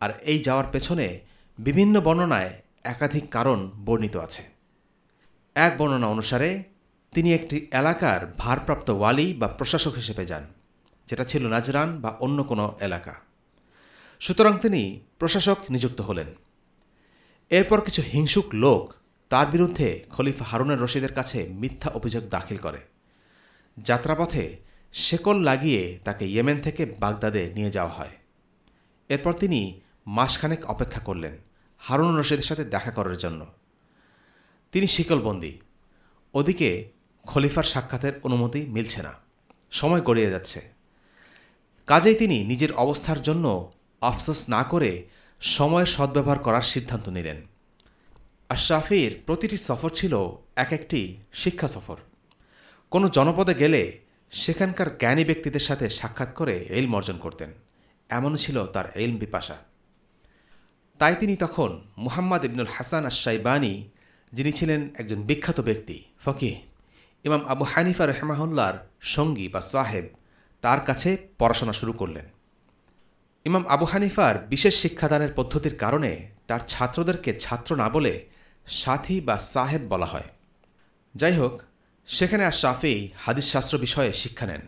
আর এই যাওয়ার পেছনে বিভিন্ন বর্ণনায় একাধিক কারণ বর্ণিত আছে। এক বর্ণনা অনুসারে, তিনি একটি এলাকার ভারপ্রাপ্ত ওয়ালি বা প্রশাসক হিসেবে যান, যেটা ছিল নাজরান বা অন্য কোনো এলাকা। সুতরাং তিনি প্রশাসক নিযুক্ত হলেন। এরপর কিছু হিংসুক লোক তার বিরুদ্ধে খলিফা হারুনের রশিদের কাছে মিথ্যা অভিযোগ দাখিল করে। যাত্রাপথে শেকল লাগিয়ে তাকে ইয়েমেন থেকে বাগদাদে নিয়ে যাওয়া হয়। এরপর তিনি মাসখানেক অপেক্ষা করলেন হারুন রশিদের সাথে দেখা করার জন্য। তিনি শিকলবন্দি। ওদিকে খলিফার সাক্ষাতের অনুমতি মিলছে না। সময় গড়িয়ে যাচ্ছে। কাজেই তিনি নিজের অবস্থার জন্য আফসোস না করে সময়ের সদ্ব্যবহার করার সিদ্ধান্ত নিলেন। আশরাফির প্রতিটি সফর ছিল এক একটি শিক্ষা সফর। কোনো জনপদে গেলে সেখানকার জ্ঞানী ব্যক্তিদের সাথে সাক্ষাৎ করে এলম অর্জন করতেন। এমন ছিল তার এলম বিপাশা। তাই তিনি তখন মুহাম্মদ ইবনুল হাসান আশাইবানী যিনি ছিলেন একজন বিখ্যাত ব্যক্তি, ফকিহ। ইমাম আবু হানিফা রহমাহুল্লার সঙ্গী বা সাহেব তার কাছে পড়াশোনা শুরু করলেন। ইমাম আবু হানিফার বিশেষ শিক্ষাদানের পদ্ধতির কারণে তার ছাত্রদেরকে ছাত্র না বলে সাথী বা সাহেব বলা হয়। যাই হোক, সেখানে আর শাফি হাদিসশাস্ত্র বিষয়ে শিক্ষা নেন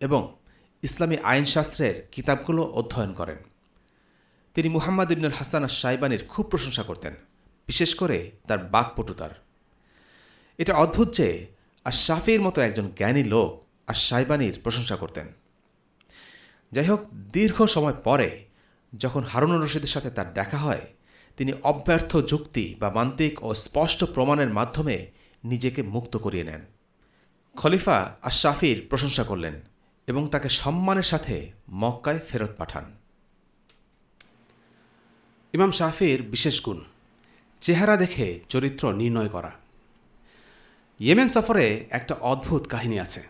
এবং ইসলামী আইনশাস্ত্রের কিতাবগুলো অধ্যয়ন করেন। তিনি মুহাম্মদ ইবনুল হাসান আর সাইবানির খুব প্রশংসা করতেন, বিশেষ করে তার বাকপটুতার এটা অদ্ভুত যে আর শাফির মতো একজন জ্ঞানী লোক আর সাইবানির প্রশংসা করতেন। যাই হোক, দীর্ঘ সময় পরে যখন হারুনুর রশিদের সাথে তার দেখা হয়, তিনি অব্যর্থ যুক্তি বা মান্তিক ও স্পষ্ট প্রমাণের মাধ্যমে নিজেকে মুক্ত করিয়ে নেন। খলিফা আশাফির প্রশংসা করলেন এবং তাকে সম্মানের সাথে মক্কায় ফেরত পাঠান। ইমাম শাফির বিশেষ গুণ, চেহারা দেখে চরিত্র নির্ণয় করা। ইয়েমেন সফরে একটা অদ্ভুত কাহিনী আছে।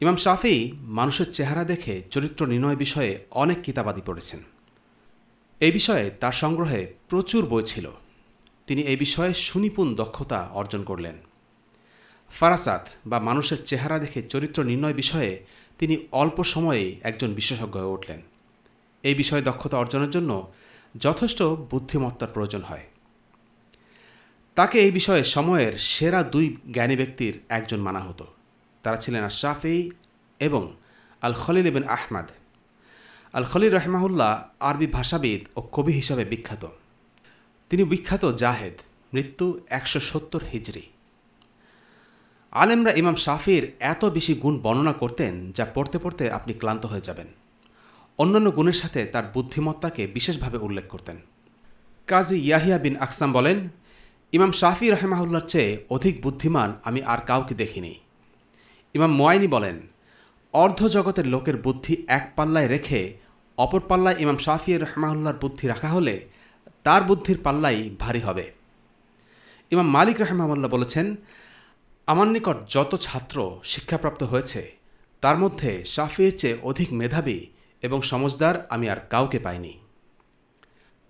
ইমাম শাফি মানুষের চেহারা দেখে চরিত্র নির্ণয় বিষয়ে অনেক কিতাবাদি পড়েছেন। এই বিষয়ে তার সংগ্রহে প্রচুর বই ছিল। তিনি এই বিষয়ে সুনিপুণ দক্ষতা অর্জন করলেন। ফারাসাত বা মানুষের চেহারা দেখে চরিত্র নির্ণয় বিষয়ে তিনি অল্প সময়েই একজন বিশেষজ্ঞ হয়ে উঠলেন। এই বিষয়ে দক্ষতা অর্জনের জন্য যথেষ্ট বুদ্ধিমত্তার প্রয়োজন হয়। তাকে এই বিষয়ে সময়ের সেরা দুই জ্ঞানী ব্যক্তির একজন মানা হতো। তারা ছিলেন আশরাফি এবং আল খলিল ইবেন আহমদ। আল খলিল রহমাহুল্লাহ আরবি ভাষাবিদ ও কবি হিসাবে বিখ্যাত। তিনি বিখ্যাত জাহেদ, মৃত্যু একশো সত্তর হিজড়ি আলেমরা ইমাম শাফির এত বেশি গুণ বর্ণনা করতেন যা পড়তে পড়তে আপনি ক্লান্ত হয়ে যাবেন। অন্যান্য গুণের সাথে তার বুদ্ধিমত্তাকে বিশেষভাবে উল্লেখ করতেন। কাজী ইয়াহিয়া বিন আকসাম বলেন, ইমাম শাফি রহমাহুল্লার চেয়ে অধিক বুদ্ধিমান আমি আর কাউকে দেখিনি। ইমাম মোয়াইনি বলেন, অর্ধ জগতের লোকের বুদ্ধি এক পাল্লায় রেখে অপর পাল্লায় ইমাম শাফি রহমাহুল্লার বুদ্ধি রাখা হলে তার বুদ্ধির পাল্লাই ভারী হবে। ইমাম মালিক রহমাহুল্লাহ বলেছেন, আমার নিকট যত ছাত্র শিক্ষাপ্রাপ্ত হয়েছে, তার মধ্যে শাফির চেয়ে অধিক মেধাবী এবং সমজদার আমি আর কাউকে পাইনি।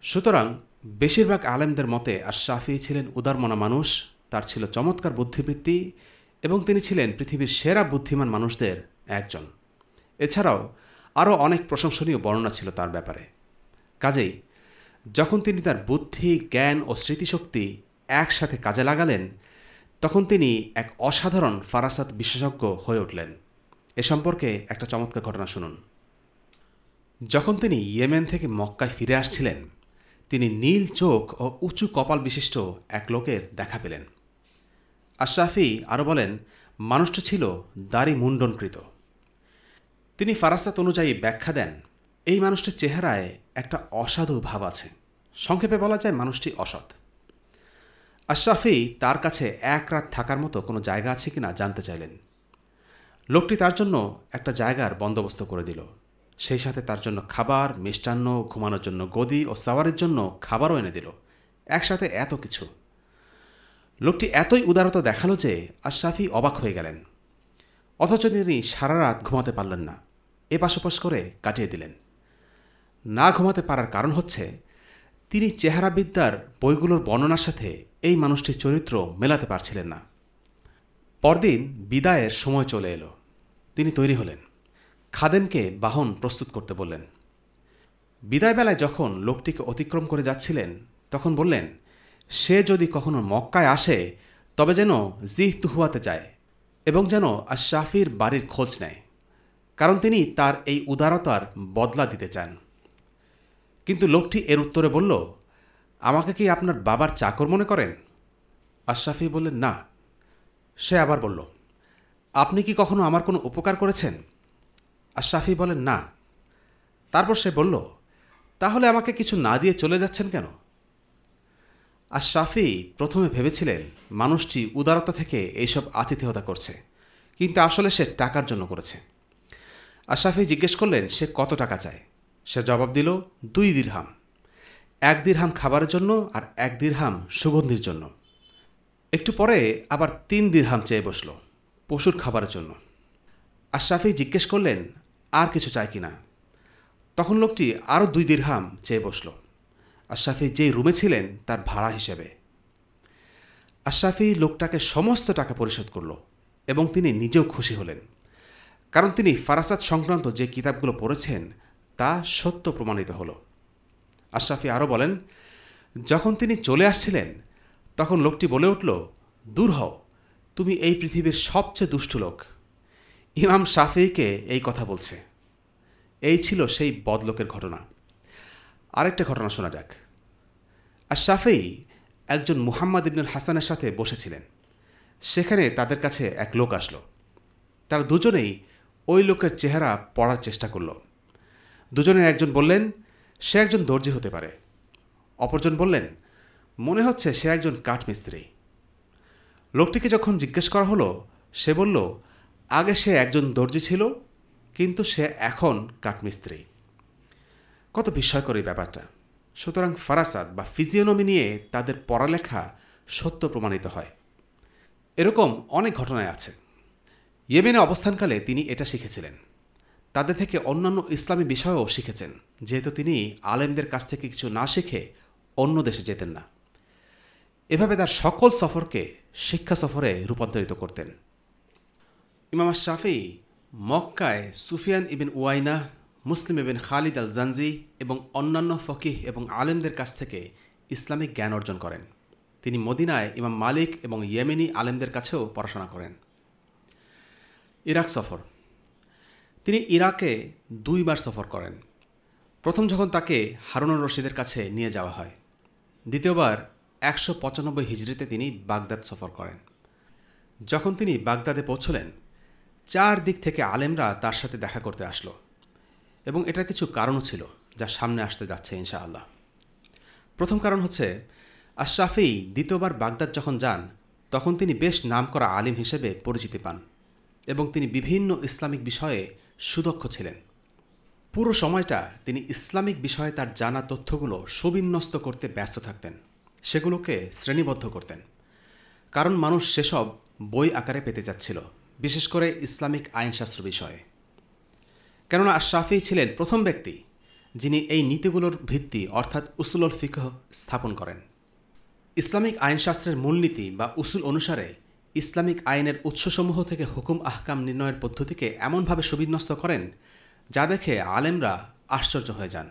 সুতরাং বেশিরভাগ আলেমদের মতে আর শাফি ছিলেন উদারমনা মানুষ, তার ছিল চমৎকার বুদ্ধিবৃত্তি এবং তিনি ছিলেন পৃথিবীর সেরা বুদ্ধিমান মানুষদের একজন। এছাড়াও আরও অনেক প্রশংসনীয় বর্ণনা ছিল তার ব্যাপারে। কাজেই যখন তিনি তার বুদ্ধি, জ্ঞান ও স্মৃতিশক্তি একসাথে কাজে লাগালেন, তখন তিনি এক অসাধারণ ফারাসাত বিশেষজ্ঞ হয়ে উঠলেন। এ সম্পর্কে একটা চমৎকার ঘটনা শুনুন। যখন তিনি ইয়েমেন থেকে মক্কায় ফিরে আসছিলেন, তিনি নীল চোখ ও উঁচু কপাল বিশিষ্ট এক লোকের দেখা পেলেন। আশরাফি আরও বলেন, মানুষটা ছিল দাড়ি মুন্ডনকৃত। তিনি ফারাসাত অনুযায়ী ব্যাখ্যা দেন, এই মানুষটির চেহারায় একটা অসাধু ভাব আছে। সংক্ষেপে বলা যায় মানুষটি অসৎ। আশরাফি তার কাছে এক রাত থাকার মতো কোনো জায়গা আছে কিনা জানতে চাইলেন। লোকটি তার জন্য একটা জায়গার বন্দোবস্ত করে দিল। সেই সাথে তার জন্য খাবার, মিষ্টান্ন, ঘুমানোর জন্য গদি ও সাওয়ারের জন্য খাবারও এনে দিল। একসাথে এত কিছু। লোকটি এতই উদারতা দেখাল যে আশরাফি অবাক হয়ে গেলেন। অথচ তিনি সারা রাত ঘুমাতে পারলেন না। এ পাশোপাশ করে কাটিয়ে দিলেন। না ঘুমাতে পারার কারণ হচ্ছে, তিনি চেহারাবিদ্যার বইগুলোর বর্ণনার সাথে এই মানুষটির চরিত্র মেলাতে পারছিলেন না। পরদিন বিদায়ের সময় চলে এলো। তিনি তৈরি হলেন। খাদেমকে বাহন প্রস্তুত করতে বললেন। বিদায়বেলায় যখন লোকটিকে অতিক্রম করে যাচ্ছিলেন, তখন বললেন, সে যদি কখনো মক্কায় আসে, তবে যেন জিহ তুহুয়াতে যায় এবং যেন আশাফির বাড়ির খোঁজ নেয়, কারণ তিনি তার এই উদারতার বদলা দিতে চান। কিন্তু লোকটি এর উত্তরে বলল, আমাকে কি আপনার বাবার চাকর মনে করেন? আশরাফি বললেন, না। সে আবার বলল, আপনি কি কখনো আমার কোনো উপকার করেছেন? আশরাফি বলেন না। তারপর সে বলল, তাহলে আমাকে কিছু না দিয়ে চলে যাচ্ছেন কেন? আশরাফি প্রথমে ভেবেছিলেন মানুষটি উদারতা থেকে এইসব আতিথেয়তা করছে, কিন্তু আসলে সে টাকার জন্য করেছে। আশরাফি জিজ্ঞেস করলেন, সে কত টাকা চায়? সে জবাব দিল, দুই দিরহাম। এক দিরহাম খাবারের জন্য আর এক দিরহাম সুগন্ধির জন্য। একটু পরে আবার তিন দিরহাম চেয়ে বসল, পশুর খাবারের জন্য। আশরাফি জিজ্ঞেস করলেন আর কিছু চায় কিনা তখন লোকটি আরও দুই দিরহাম চেয়ে বসল। আশরাফি যেই রুমে ছিলেন, তার ভাড়া হিসেবে। আশরাফি লোকটাকে সমস্ত টাকা পরিশোধ করল এবং তিনি নিজেও খুশি হলেন। কারণ তিনি ফারাসাত সংক্রান্ত যে কিতাবগুলো পড়েছেন, তা সত্য প্রমাণিত হল। আশরাফি আরও বলেন, যখন তিনি চলে আসছিলেন, তখন লোকটি বলে উঠল, দূর হও, তুমি এই পৃথিবীর সবচেয়ে দুষ্টু লোক। ইমাম শাফিকে এই কথা বলছে। এই ছিল সেই বদলোকের ঘটনা। আরেকটা ঘটনা শোনা যাক। আর শাফেই একজন মুহাম্মদ ইবনুল হাসানের সাথে বসেছিলেন। সেখানে তাদের কাছে এক লোক আসলো। তারা দুজনেই ওই লোকের চেহারা পড়ার চেষ্টা করল। দুজনের একজন বললেন, সে একজন দর্জি হতে পারে। অপরজন বললেন, মনে হচ্ছে সে একজন কাঠমিস্ত্রি। লোকটিকে যখন জিজ্ঞেস করা হলো, সে বলল আগে সে একজন দর্জি ছিল, কিন্তু সে এখন কাঠমিস্ত্রি। কত বিস্ময়কর এই ব্যাপারটা। সুতরাং ফারাসাদ বা ফিজিওনমি নিয়ে তাদের পড়ালেখা সত্য প্রমাণিত হয়। এরকম অনেক ঘটনায় আছে। ইয়েমেনে অবস্থানকালে তিনি এটা শিখেছিলেন। তাদের থেকে অন্যান্য ইসলামী বিষয়ও শিখেছেন, যেহেতু তিনি আলেমদের কাছ থেকে কিছু না শিখে অন্য দেশে যেতেন না। এভাবে তার সকল সফরকে শিক্ষা সফরে রূপান্তরিত করতেন। ইমাম শাফি মক্কায় সুফিয়ান ইবিন ওয়াইনা মুসলিম ইবিন খালিদ আল জানজি এবং অন্যান্য ফকিহ এবং আলেমদের কাছ থেকে ইসলামিক জ্ঞান অর্জন করেন। তিনি মদিনায় ইমাম মালিক এবং ইয়েমেনি আলেমদের কাছেও পড়াশোনা করেন। ইরাক সফর। তিনি ইরাকে দুইবার সফর করেন। প্রথম যখন তাকে হারুনুর রশিদের কাছে নিয়ে যাওয়া হয়। দ্বিতীয়বার একশো পঁচানব্বই হিজড়িতে তিনি বাগদাদ সফর করেন। যখন তিনি বাগদাদে পৌঁছলেন চার দিক থেকে আলেমরা তার সাথে দেখা করতে আসলো এবং এটার কিছু কারণও ছিল যা সামনে আসতে যাচ্ছে ইনশাআল্লাহ। প্রথম কারণ হচ্ছে, আশরাফি দ্বিতীয়বার বাগদাদ যখন যান, তখন তিনি বেশ নামকরা আলিম হিসেবে পরিচিতি পান এবং তিনি বিভিন্ন ইসলামিক বিষয়ে সুদক্ষ ছিলেন। পুরো সময়টা তিনি ইসলামিক বিষয়ে তার জানা তথ্যগুলো সুবিন্যস্ত করতে ব্যস্ত থাকতেন, সেগুলোকে শ্রেণীবদ্ধ করতেন। কারণ মানুষ সেসব বই আকারে পেতে যাচ্ছিল বিশেষ করে ইসলামিক আইনশাস্ত্র বিষয়ে। কেননা আশরাফি ছিলেন প্রথম ব্যক্তি যিনি এই নীতিগুলোর ভিত্তি অর্থাৎ উসুলুল ফিকহ স্থাপন করেন। ইসলামিক আইনশাস্ত্রের মূলনীতি বা উসুল অনুসারে ইসলামিক আইনের উৎসসমূহ থেকে হুকুম আহকাম নির্ণয়ের পদ্ধতিকে এমনভাবে সুবিন্যস্ত করেন যা দেখে আলেমরা আশ্চর্য হয়ে যান।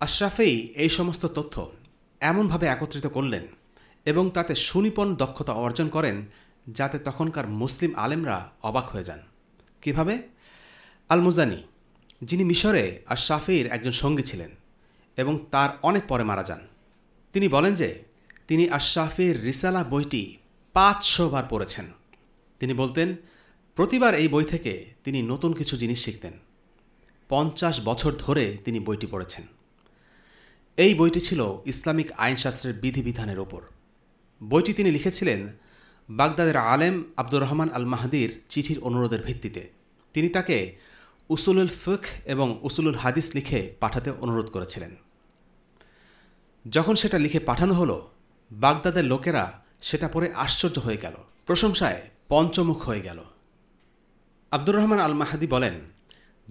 আশরাফেই এই সমস্ত তথ্য এমনভাবে একত্রিত করলেন এবং তাতে সুনিপন দক্ষতা অর্জন করেন যাতে তখনকার মুসলিম আলেমরা অবাক হয়ে যান। কীভাবে? আল মুজানি যিনি মিশরে আর শাফির একজন সঙ্গী ছিলেন এবং তার অনেক পরে মারা যান। তিনি বলেন যে, তিনি আশরাফির রিসালা বইটি পাঁচশো বার পড়েছেন। তিনি বলতেন, প্রতিবার এই বই থেকে তিনি নতুন কিছু জিনিস শিখতেন। পঞ্চাশ বছর ধরে তিনি বইটি পড়েছেন। এই বইটি ছিল ইসলামিক আইনশাস্ত্রের বিধিবিধানের ওপর বইটি তিনি লিখেছিলেন বাগদাদের আলেম আব্দুর রহমান আল মাহাদির চিঠির অনুরোধের ভিত্তিতে। তিনি তাকে উসুলুল ফিক এবং উসুলুল হাদিস লিখে পাঠাতে অনুরোধ করেছিলেন। যখন সেটা লিখে পাঠানো হলো, বাগদাদের লোকেরা সেটা পড়ে আশ্চর্য হয়ে গেল, প্রশংসায় পঞ্চমুখ হয়ে গেল। আব্দুর রহমান আল মাহাদি বলেন,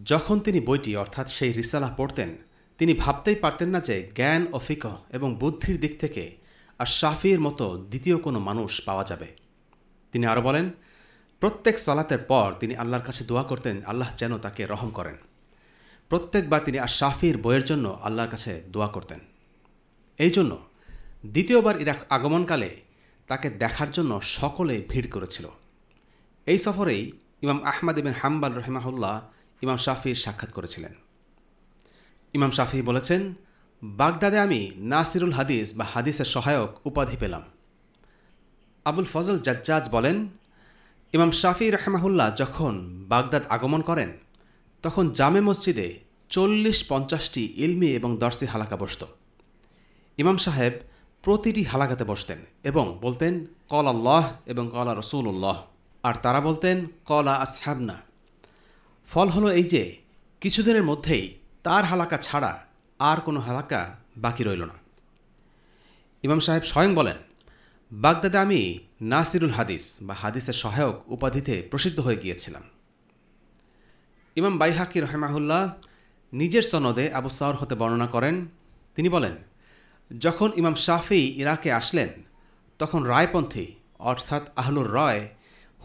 যখন তিনি বইটি, অর্থাৎ সেই রিসালা পড়তেন, তিনি ভাবতেই পারতেন না যে জ্ঞান ও ফিক এবং বুদ্ধির দিক থেকে আর শাফির মতো দ্বিতীয় কোনো মানুষ পাওয়া যাবে। তিনি আরও বলেন, প্রত্যেক সলাতের পর তিনি আল্লাহর কাছে দোয়া করতেন, আল্লাহ যেন তাকে রহম করেন। প্রত্যেকবার তিনি আর শাফির বইয়ের জন্য আল্লাহর কাছে দোয়া করতেন। এই জন্য দ্বিতীয়বার ইরাক আগমনকালে তাকে দেখার জন্য সকলে ভিড় করেছিল। এই সফরেই ইমাম আহমদ ইবিন হাম্বাল রহিমাহুল্লাহ ইমাম শাফির সাক্ষাৎ করেছিলেন। ইমাম শাফি বলেছেন, বাগদাদে আমি নাসিরুল হাদিস বা হাদিসের সহায়ক উপাধি পেলাম। আবুল ফজল জাজ্জাজ বলেন, ইমাম শাফি রহমাহুল্লাহ যখন বাগদাদ আগমন করেন, তখন জামে মসজিদে চল্লিশ পঞ্চাশটি ইলমি এবং দর্শি হালাকা বসত। ইমাম সাহেব প্রতিটি হালাকাতে বসতেন এবং বলতেন, কল আল্লাহ এবং কলা রসুল্লাহ আর তারা বলতেন, কলা আসহাবনা। ফল হলো এই যে, কিছুদিনের মধ্যেই তার হালাকা ছাড়া আর কোনো হালাকা বাকি রইল না। ইমাম সাহেব স্বয়ং বলেন বাগদাদে আমি নাসিরুল হাদিস বা হাদিসের সহায়ক উপাধিতে প্রসিদ্ধ হয়ে গিয়েছিলাম। ইমাম বাইহাকি রহেমাহুল্লাহ নিজের সনদে আবু সাউর হতে বর্ণনা করেন। তিনি বলেন, যখন ইমাম শাফি ইরাকে আসলেন, তখন রায়পন্থী, অর্থাৎ আহলুর রয়,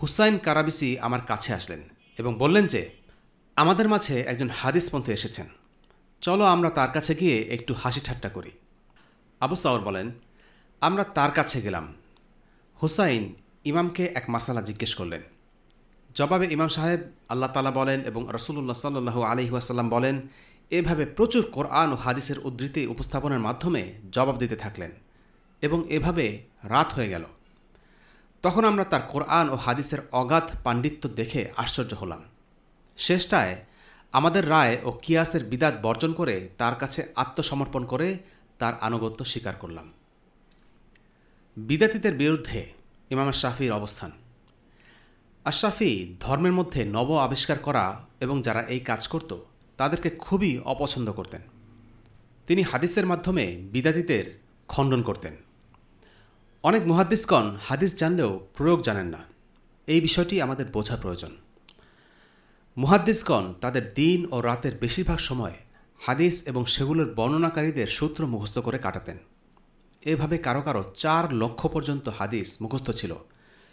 হুসাইন কারাবিসি আমার কাছে আসলেন এবং বললেন যে, আমাদের মাঝে একজন হাদিসপন্থী এসেছেন। চলো আমরা তার কাছে গিয়ে একটু হাসি ঠাট্টা করি। আবু সাউর বলেন আমরা তার কাছে গেলাম। হুসাইন ইমামকে এক মাসালা জিজ্ঞেস করলেন। জবাবে ইমাম সাহেব আল্লাহ তালা বলেন এবং রসুল্লাহ সাল্লু আলহিহাসাল্লাম বলেন, এভাবে প্রচুর কোরআন ও হাদিসের উদ্ধৃতি উপস্থাপনের মাধ্যমে জবাব দিতে থাকলেন এবং এভাবে রাত হয়ে গেল। তখন আমরা তার কোরআন ও হাদিসের অগাধ পাণ্ডিত্য দেখে আশ্চর্য হলাম। শেষটায় আমাদের রায় ও কিয়াসের বিদাত বর্জন করে তার কাছে আত্মসমর্পণ করে তার আনুগত্য স্বীকার করলাম। বিদাতিদের বিরুদ্ধে ইমাম শাফির অবস্থান। আশরাফি ধর্মের মধ্যে নব আবিষ্কার করা এবং যারা এই কাজ করত, তাদেরকে খুবই অপছন্দ করতেন। তিনি হাদিসের মাধ্যমে বিদাতিদের খণ্ডন করতেন। অনেক মুহাদ্দিসগণ হাদিস জানলেও প্রয়োগ জানেন না। এই বিষয়টি আমাদের বোঝা প্রয়োজন। মুহাদ্দিসগণ তাদের দিন ও রাতের বেশিরভাগ সময় হাদিস এবং সেগুলোর বর্ণনাকারীদের সূত্র মুখস্থ করে কাটাতেন। এভাবে কারও কারও চার লক্ষ পর্যন্ত হাদিস মুখস্থ ছিল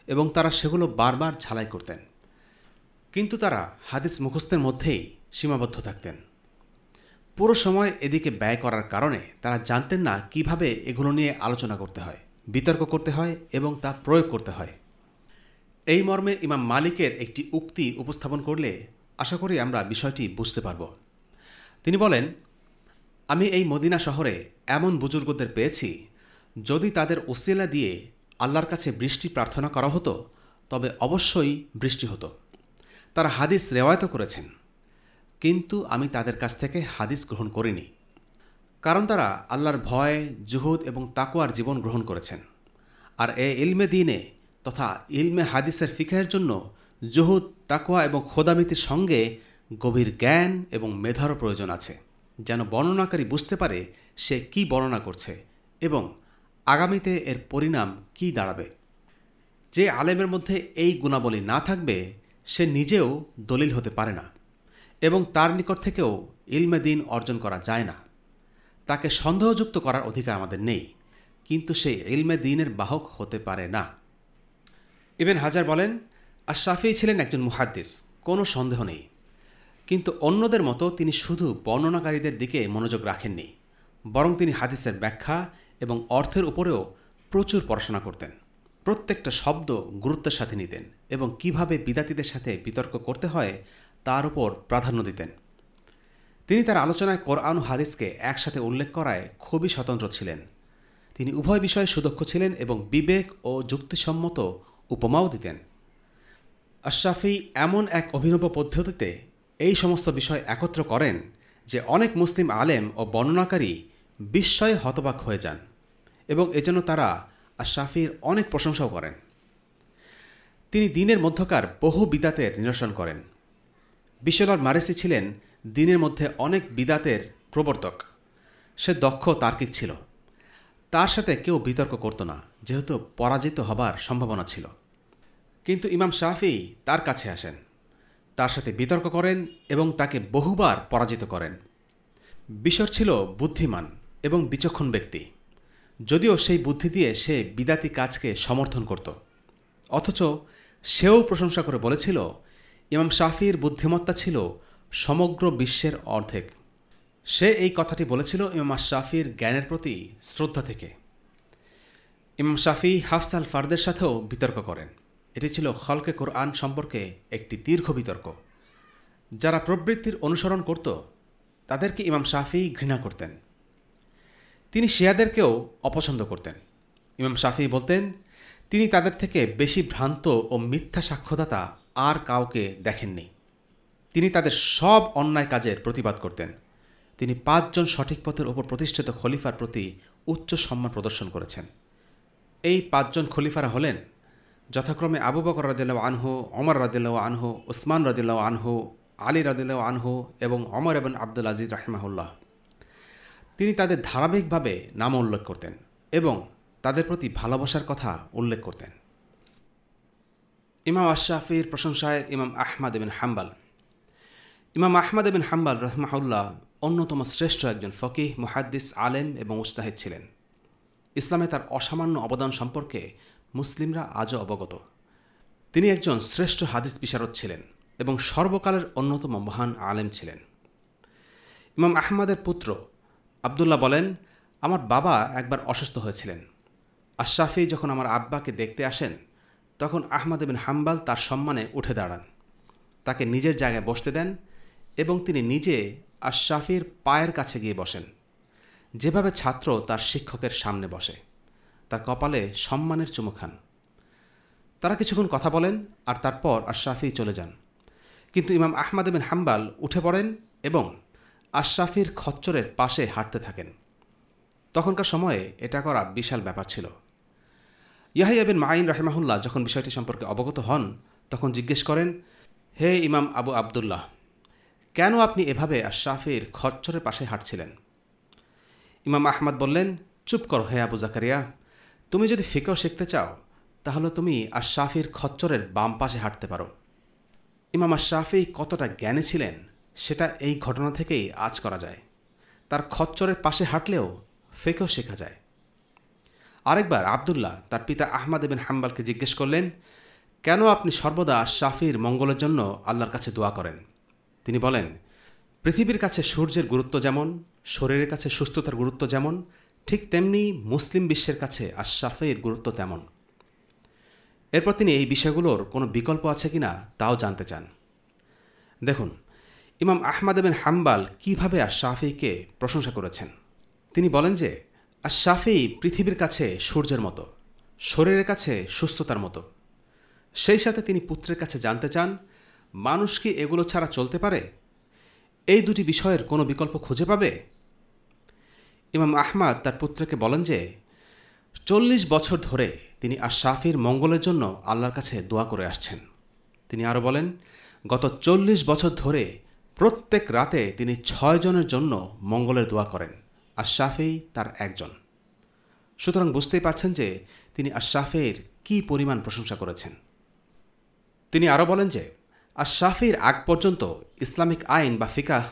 এবং তারা সেগুলো বারবার ঝালাই করতেন। কিন্তু তারা হাদিস মুখস্থের মধ্যেই সীমাবদ্ধ থাকতেন। পুরো সময় এদিকে ব্যয় করার কারণে তারা জানতেন না কীভাবে এগুলো নিয়ে আলোচনা করতে হয়, বিতর্ক করতে হয় এবং তা প্রয়োগ করতে হয়। এই মর্মে ইমাম মালিকের একটি উক্তি উপস্থাপন করলে আশা করি আমরা বিষয়টি বুঝতে পারব। তিনি বলেন, আমি এই মদিনা শহরে এমন বুজুর্গদের পেয়েছি যদি তাদের ওসিলা দিয়ে আল্লাহর কাছে বৃষ্টি প্রার্থনা করা হতো, তবে অবশ্যই বৃষ্টি হতো। তারা হাদিস রেওয়ায়ত করেছেন। কিন্তু আমি তাদের কাছ থেকে হাদিস গ্রহণ করিনি। কারণ তারা আল্লাহর ভয়, জুহুদ এবং তাকুয়ার জীবন গ্রহণ করেছেন। আর এ ইলমে দিনে তথা ইলমে হাদিসের ফিকাহের জন্য জুহুদ তাকুয়া এবং খোদামিতির সঙ্গে গভীর জ্ঞান এবং মেধারও প্রয়োজন আছে। যেন বর্ণনাকারী বুঝতে পারে সে কি বর্ণনা করছে এবং আগামীতে এর পরিণাম কি দাঁড়াবে? যে আলেমের মধ্যে এই গুণাবলী না থাকবে, সে নিজেও দলিল হতে পারে না এবং তার নিকট থেকেও ইলমে দিন অর্জন করা যায় না। তাকে সন্দেহযুক্ত করার অধিকার আমাদের নেই, কিন্তু সে ইলমে দিনের বাহক হতে পারে না। ইবেন হাজার বলেন আর শাফি ছিলেন একজন মুহাদ্দিস, কোনো সন্দেহ নেই। কিন্তু অন্যদের মতো তিনি শুধু বর্ণনাকারীদের দিকে মনোযোগ রাখেননি, বরং তিনি হাদিসের ব্যাখ্যা এবং অর্থের উপরেও প্রচুর পড়াশোনা করতেন। প্রত্যেকটা শব্দ গুরুত্বের সাথে নিতেন এবং কীভাবে বিদাতিদের সাথে বিতর্ক করতে হয় তার উপর প্রাধান্য দিতেন। তিনি তার আলোচনায় কোরআন হাদিসকে একসাথে উল্লেখ করায় খুবই স্বতন্ত্র ছিলেন। তিনি উভয় বিষয়ে সুদক্ষ ছিলেন এবং বিবেক ও যুক্তিসম্মত উপমাও দিতেন। আশরাফি এমন এক অভিনব পদ্ধতিতে এই সমস্ত বিষয় একত্র করেন যে অনেক মুসলিম আলেম ও বর্ণনাকারী বিস্ময়ে হতবাক হয়ে যান। এবং এজন্য তারা আশরাফির অনেক প্রশংসাও করেন। তিনি দিনের মধ্যকার বহু বিদাতের নিরসন করেন। বিশ্বলার মারেসি ছিলেন দিনের মধ্যে অনেক বিদাতের প্রবর্তক। সে দক্ষ তার্কিক ছিল। তার সাথে কেউ বিতর্ক করতো না, যেহেতু পরাজিত হবার সম্ভাবনা ছিল। কিন্তু ইমাম শাফি তার কাছে আসেন। তার সাথে বিতর্ক করেন এবং তাকে বহুবার পরাজিত করেন। বিশর ছিল বুদ্ধিমান এবং বিচক্ষণ ব্যক্তি। যদিও সেই বুদ্ধি দিয়ে সে বিদাতি কাজকে সমর্থন করত। অথচ সেও প্রশংসা করে বলেছিল, ইমাম শাফির বুদ্ধিমত্তা ছিল সমগ্র বিশ্বের অর্ধেক। সে এই কথাটি বলেছিল ইমাম শাফির জ্ঞানের প্রতি শ্রদ্ধা থেকে। ইমাম শাফি হাফসাল ফারদের সাথেও বিতর্ক করেন। এটি ছিল খলকে কোরআন সম্পর্কে একটি দীর্ঘ বিতর্ক। যারা প্রবৃত্তির অনুসরণ করত, তাদেরকে ইমাম শাফি ঘৃণা করতেন। তিনি শিয়াদেরকেও অপছন্দ করতেন। ইমাম শাফি বলতেন, তিনি তাদের থেকে বেশি ভ্রান্ত ও মিথ্যা সাক্ষ্যদাতা আর কাউকে দেখেননি। তিনি তাদের সব অন্যায় কাজের প্রতিবাদ করতেন। তিনি পাঁচজন সঠিক পথের ওপর প্রতিষ্ঠিত খলিফার প্রতি উচ্চ সম্মান প্রদর্শন করেছেন। এই পাঁচজন খলিফারা হলেন যথাক্রমে আবু বকর রাদিল্লাহ আনহু অমর রাদিল্লাহ আনহু, উসমান রাদিল্লাহ আনহু, আলী রাদিল্লাহ আনহু এবং অমর এবং আব্দুল আজিজ রাহিমাহুল্লাহ। তিনি তাদের ধারাবাহিকভাবে নাম উল্লেখ করতেন এবং তাদের প্রতি ভালোবাসার কথা উল্লেখ করতেন। ইমাম আশরাফির প্রশংসায় ইমাম আহমাদ বিন হাম্বাল। ইমাম আহমদ বিন হাম্বাল রহমাহুল্লাহ অন্যতম শ্রেষ্ঠ একজন ফকিহ, মুহাদ্দিস, আলেম এবং উস্তাহিদ ছিলেন। ইসলামে তার অসামান্য অবদান সম্পর্কে মুসলিমরা আজও অবগত। তিনি একজন শ্রেষ্ঠ হাদিস বিশারদ ছিলেন এবং সর্বকালের অন্যতম মহান আলেম ছিলেন। ইমাম আহমদের পুত্র আবদুল্লাহ বলেন, আমার বাবা একবার অসুস্থ হয়েছিলেন। আশরাফি যখন আমার আব্বাকে দেখতে আসেন, তখন আহমদ বিন হাম্বাল তার সম্মানে উঠে দাঁড়ান। তাকে নিজের জায়গায় বসতে দেন এবং তিনি নিজে আশরাফির পায়ের কাছে গিয়ে বসেন। যেভাবে ছাত্র তার শিক্ষকের সামনে বসে, তার কপালে সম্মানের চুমু খান। তারা কিছুক্ষণ কথা বলেন আর তারপর আশরাফি চলে যান। কিন্তু ইমাম আহমদ বিন হাম্বাল উঠে পড়েন এবং আশরাফির খচ্চরের পাশে হাঁটতে থাকেন। তখনকার সময়ে এটা করা বিশাল ব্যাপার ছিল। ইয়াহিয়া বিন মাইন রাহেমাহুল্লাহ যখন বিষয়টি সম্পর্কে অবগত হন, তখন জিজ্ঞেস করেন, হে ইমাম আবু আবদুল্লাহ, কেন আপনি এভাবে আশরাফির খচ্চরের পাশে হাঁটছিলেন? ইমাম আহমদ বললেন, চুপ করো হে আবু জাকারিয়া, তুমি যদি ফিকেও শিখতে চাও, তাহলে তুমি আশরাফির খচ্চরের বাম পাশে হাঁটতে পারো। ইমাম আশরাফি কতটা জ্ঞানী ছিলেন সেটা এই ঘটনা থেকেই আজ করা যায়। তার খচ্চরের পাশে হাঁটলেও ফেকেও শেখা যায়। আরেকবার আবদুল্লাহ তার পিতা আহমদ বিন হাম্বালকে জিজ্ঞেস করলেন, কেন আপনি সর্বদা শাফির মঙ্গলের জন্য আল্লাহর কাছে দোয়া করেন? তিনি বলেন, পৃথিবীর কাছে সূর্যের গুরুত্ব যেমন, শরীরের কাছে সুস্থতার গুরুত্ব যেমন, ঠিক তেমনি মুসলিম বিশ্বের কাছে আর আশরাফের গুরুত্ব তেমন। এরপর তিনি এই বিষয়গুলোর কোনো বিকল্প আছে কিনা তাও জানতে চান। দেখুন ইমাম আহমদ বিন হাম্বাল কীভাবে আশরাফিকে প্রশংসা করেছেন? তিনি বলেন যে আশরাফি পৃথিবীর কাছে সূর্যের মতো, শরীরের কাছে সুস্থতার মতো। সেই সাথে তিনি পুত্রের কাছে জানতে চান, মানুষ কি এগুলো ছাড়া চলতে পারে? এই দুটি বিষয়ের কোনো বিকল্প খুঁজে পাবে? ইমাম আহমাদ তার পুত্রকে বলেন যে, চল্লিশ বছর ধরে তিনি আশরাফির মঙ্গলের জন্য আল্লাহর কাছে দোয়া করে আসছেন। তিনি আরও বলেন, গত চল্লিশ বছর ধরে প্রত্যেক রাতে তিনি ছয় জনের জন্য মঙ্গলের দোয়া করেন আশরাফি তার একজন। সুতরাং বুঝতেই পারছেন যে তিনি আশরাফের কি পরিমাণ প্রশংসা করেছেন। তিনি আরও বলেন যে, আশরাফির আগ পর্যন্ত ইসলামিক আইন বা ফিকাহ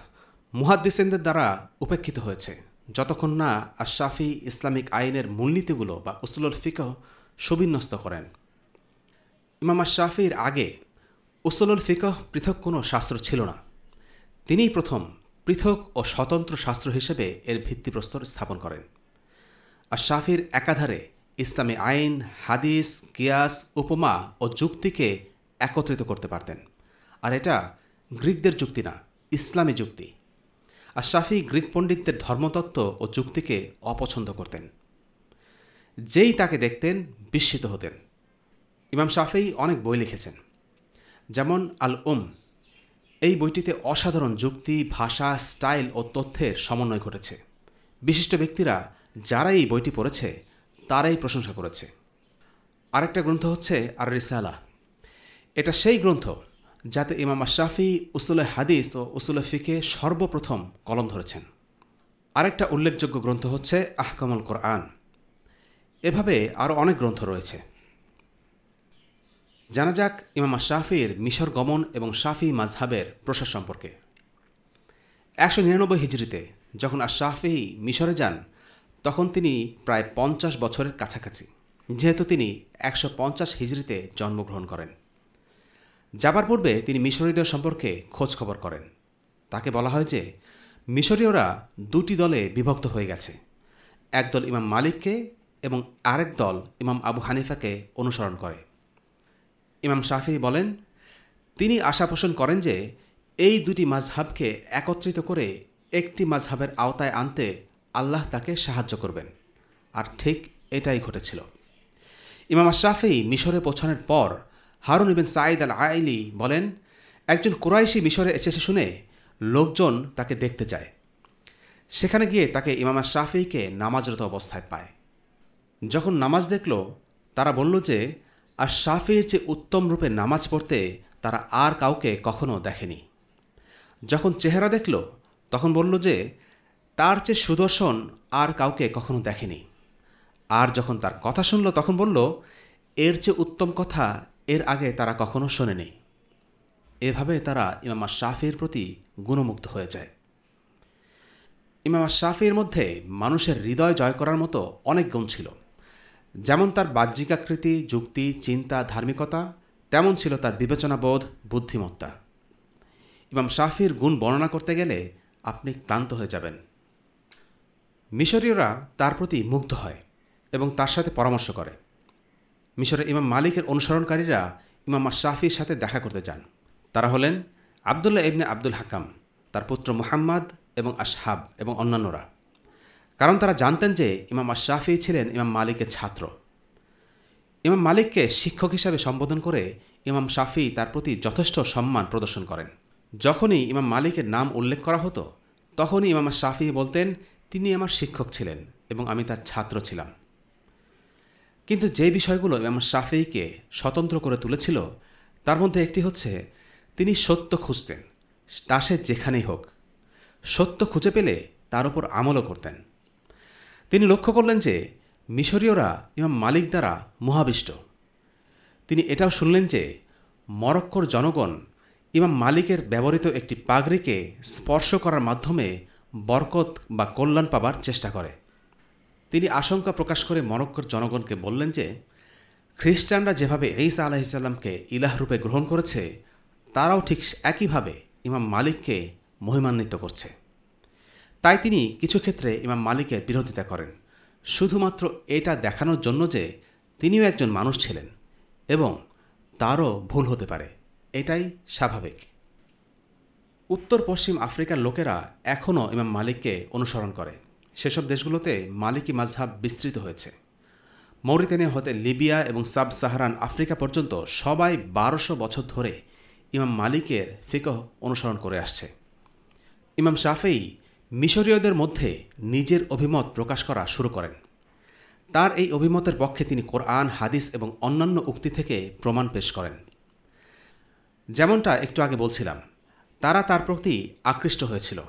মুহাদ্দিসেনদের দ্বারা উপেক্ষিত হয়েছে, যতক্ষণ না আশরাফি ইসলামিক আইনের মূলনীতিগুলো বা উসুলুল ফিকহ সুবিন্যস্ত করেন। ইমাম আশরাফির আগে উসুলুল ফিকহ পৃথক কোনো শাস্ত্র ছিল না। তিনিই প্রথম পৃথক ও স্বতন্ত্র শাস্ত্র হিসেবে এর ভিত্তিপ্রস্তর স্থাপন করেন। আর শাফির একাধারে ইসলামী আইন, হাদিস, কিয়াস, উপমা ও যুক্তিকে একত্রিত করতে পারতেন। আর এটা গ্রিকদের যুক্তি না, ইসলামী যুক্তি। আর শাফি গ্রিক পণ্ডিতদের ধর্মতত্ত্ব ও যুক্তিকে অপছন্দ করতেন। যেই তাকে দেখতেন, বিস্মিত হতেন। ইমাম শাফি অনেক বই লিখেছেন। যেমন আল উম এই বইটিতে অসাধারণ যুক্তি, ভাষা, স্টাইল ও তথ্যের সমন্বয় ঘটেছে। বিশিষ্ট ব্যক্তিরা যারা এই বইটি পড়েছে, তারাই প্রশংসা করেছে। আরেকটা গ্রন্থ হচ্ছে আর রিসালা এটা সেই গ্রন্থ যাতে ইমাম আশরাফি উসুল হাদিস ও উসুল ফিকে সর্বপ্রথম কলম ধরেছেন। আরেকটা উল্লেখযোগ্য গ্রন্থ হচ্ছে আহকামুল কোরআন। এভাবে আরও অনেক গ্রন্থ রয়েছে। জানা যাক ইমাম শাফির মিশর গমন এবং শাফি মাজহাবের প্রসার সম্পর্কে। একশো নিরানব্বই হিজড়িতে যখন আর শাফি মিশরে যান, তখন তিনি প্রায় পঞ্চাশ বছরের কাছাকাছি, যেহেতু তিনি একশো পঞ্চাশ হিজড়িতে জন্মগ্রহণ করেন। যাবার পূর্বে তিনি মিশরীয়দের সম্পর্কে খোঁজ খবর করেন। তাকে বলা হয় যে, মিশরীয়রা দুটি দলে বিভক্ত হয়ে গেছে, একদল ইমাম মালিককে এবং আরেক দল ইমাম আবু হানিফাকে অনুসরণ করে। ইমাম শাফি বলেন, তিনি আশা পোষণ করেন যে এই দুটি মাঝহাবকে একত্রিত করে একটি মাঝহাবের আওতায় আনতে আল্লাহ তাকে সাহায্য করবেন। আর ঠিক এটাই ঘটেছিল। ইমাম শাফি মিশরে পৌঁছানোর পর হারুন ইবেন সাঈদ আল আইলি বলেন, একজন কোরাইশি মিশরে এসেছে শুনে লোকজন তাকে দেখতে যায়। সেখানে গিয়ে তাকে ইমাম শাফিকে নামাজরত অবস্থায় পায়। যখন নামাজ দেখল, তারা বলল যে আর শাফির যে উত্তম রূপে নামাজ পড়তে তারা আর কাউকে কখনো দেখেনি। যখন চেহারা দেখল, তখন বলল যে, তার চেয়ে সুদর্শন আর কাউকে কখনো দেখেনি। আর যখন তার কথা শুনল, তখন বলল, এর চেয়ে উত্তম কথা এর আগে তারা কখনো শোনেনি। এভাবে তারা ইমামা শাফির প্রতি গুণমুগ্ধ হয়ে যায়। ইমামা শাফির মধ্যে মানুষের হৃদয় জয় করার মতো অনেক গুণ ছিল। যেমন তার বাহ্যিকাকৃতি যুক্তি, চিন্তা, ধার্মিকতা, তেমন ছিল তার বিবেচনাবোধ, বুদ্ধিমত্তা। ইমাম শাফির গুণ বর্ণনা করতে গেলে আপনি ক্লান্ত হয়ে যাবেন। মিশরীয়রা তার প্রতি মুগ্ধ হয় এবং তার সাথে পরামর্শ করে। মিশরের ইমাম মালিকের অনুসরণকারীরা ইমাম শাফির সাথে দেখা করতে যান। তারা হলেন আবদুল্লাহ ইবনে আব্দুল হাকাম, তার পুত্র মুহাম্মদ এবং আসহাব এবং অন্যান্যরা। কারণ তারা জানতেন যে ইমাম আশাফি ছিলেন ইমাম মালিকের ছাত্র। ইমাম মালিককে শিক্ষক হিসাবে সম্বোধন করে ইমাম শাফি তার প্রতি যথেষ্ট সম্মান প্রদর্শন করেন। যখনই ইমাম মালিকের নাম উল্লেখ করা হতো, তখনই ইমাম শাফি বলতেন, তিনি আমার শিক্ষক ছিলেন এবং আমি তার ছাত্র ছিলাম। কিন্তু যে বিষয়গুলো ইমাম শাফিকে স্বতন্ত্র করে তুলেছিল, তার মধ্যে একটি হচ্ছে, তিনি সত্য খুঁজতেন, তা সে যেখানেই হোক। সত্য খুঁজে পেলে তার উপর আমলও করতেন। তিনি লক্ষ্য করলেন যে মিশরীয়রা ইমাম মালিক দ্বারা মহাবিষ্ট। তিনি এটাও শুনলেন যে মরক্কোর জনগণ ইমাম মালিকের ব্যবহৃত একটি পাগড়িকে স্পর্শ করার মাধ্যমে বরকত বা কল্যাণ পাবার চেষ্টা করে। তিনি আশঙ্কা প্রকাশ করে মরক্কোর জনগণকে বললেন যে, খ্রিস্টানরা যেভাবে ঈসা আলাহিসাল্লামকে ইলাহ রূপে গ্রহণ করেছে, তারাও ঠিক একইভাবে ইমাম মালিককে মহিমান্বিত করছে। তাই তিনি কিছু ক্ষেত্রে ইমাম মালিকের বিরোধিতা করেন। শুধুমাত্র এটা দেখানোর জন্য যে তিনিও একজন মানুষ ছিলেন এবং তারও ভুল হতে পারে। এটাই স্বাভাবিক। উত্তর পশ্চিম আফ্রিকার লোকেরা এখনও ইমাম মালিককে অনুসরণ করে। সেসব দেশগুলোতে মালিকি মাঝহাব বিস্তৃত হয়েছে। মৌরিতানিয়া হতে লিবিয়া এবং সাব সাহারান আফ্রিকা পর্যন্ত সবাই বারোশো বছর ধরে ইমাম মালিকের ফিকহ অনুসরণ করে আসছে। ইমাম শাফেই মিশরীয়দের মধ্যে নিজের অভিমত প্রকাশ করা শুরু করেন। তার এই অভিমতের পক্ষে তিনি কোরআন, হাদিস এবং অন্যান্য উক্তি থেকে প্রমাণ পেশ করেন। যেমনটা একটু আগে বলছিলাম, তারা তার প্রতি আকৃষ্ট হয়েছিল।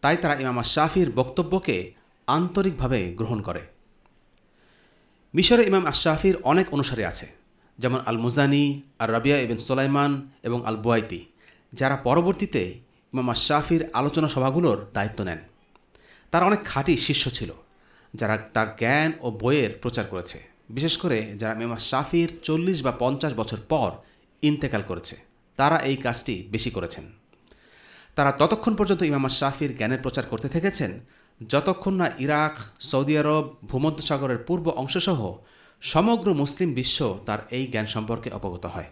তাই তারা ইমাম শাফির বক্তব্যকে আন্তরিকভাবে গ্রহণ করে। মিশরে ইমাম আশাফির অনেক অনুসারী আছে, যেমন আল মুজানি আর রাবিয়া ইবিন সোলাইমান এবং আল বুয়াইতি যারা পরবর্তীতে ইমাম শাফির আলোচনা সভাগুলোর দায়িত্ব নেন। তার অনেক খাঁটি শিষ্য ছিল, যারা তার জ্ঞান ও বইয়ের প্রচার করেছে। বিশেষ করে যারা ইমাম শাফির চল্লিশ বা পঞ্চাশ বছর পর ইন্তেকাল করেছে, তারা এই কাজটি বেশি করেছেন। তারা ততক্ষণ পর্যন্ত ইমাম শাফির জ্ঞানের প্রচার করতে থেকেছেন, যতক্ষণ না ইরাক, সৌদি আরব, ভূমধ্যসাগরের পূর্ব অংশসহ সমগ্র মুসলিম বিশ্ব তার এই জ্ঞান সম্পর্কে অবগত হয়।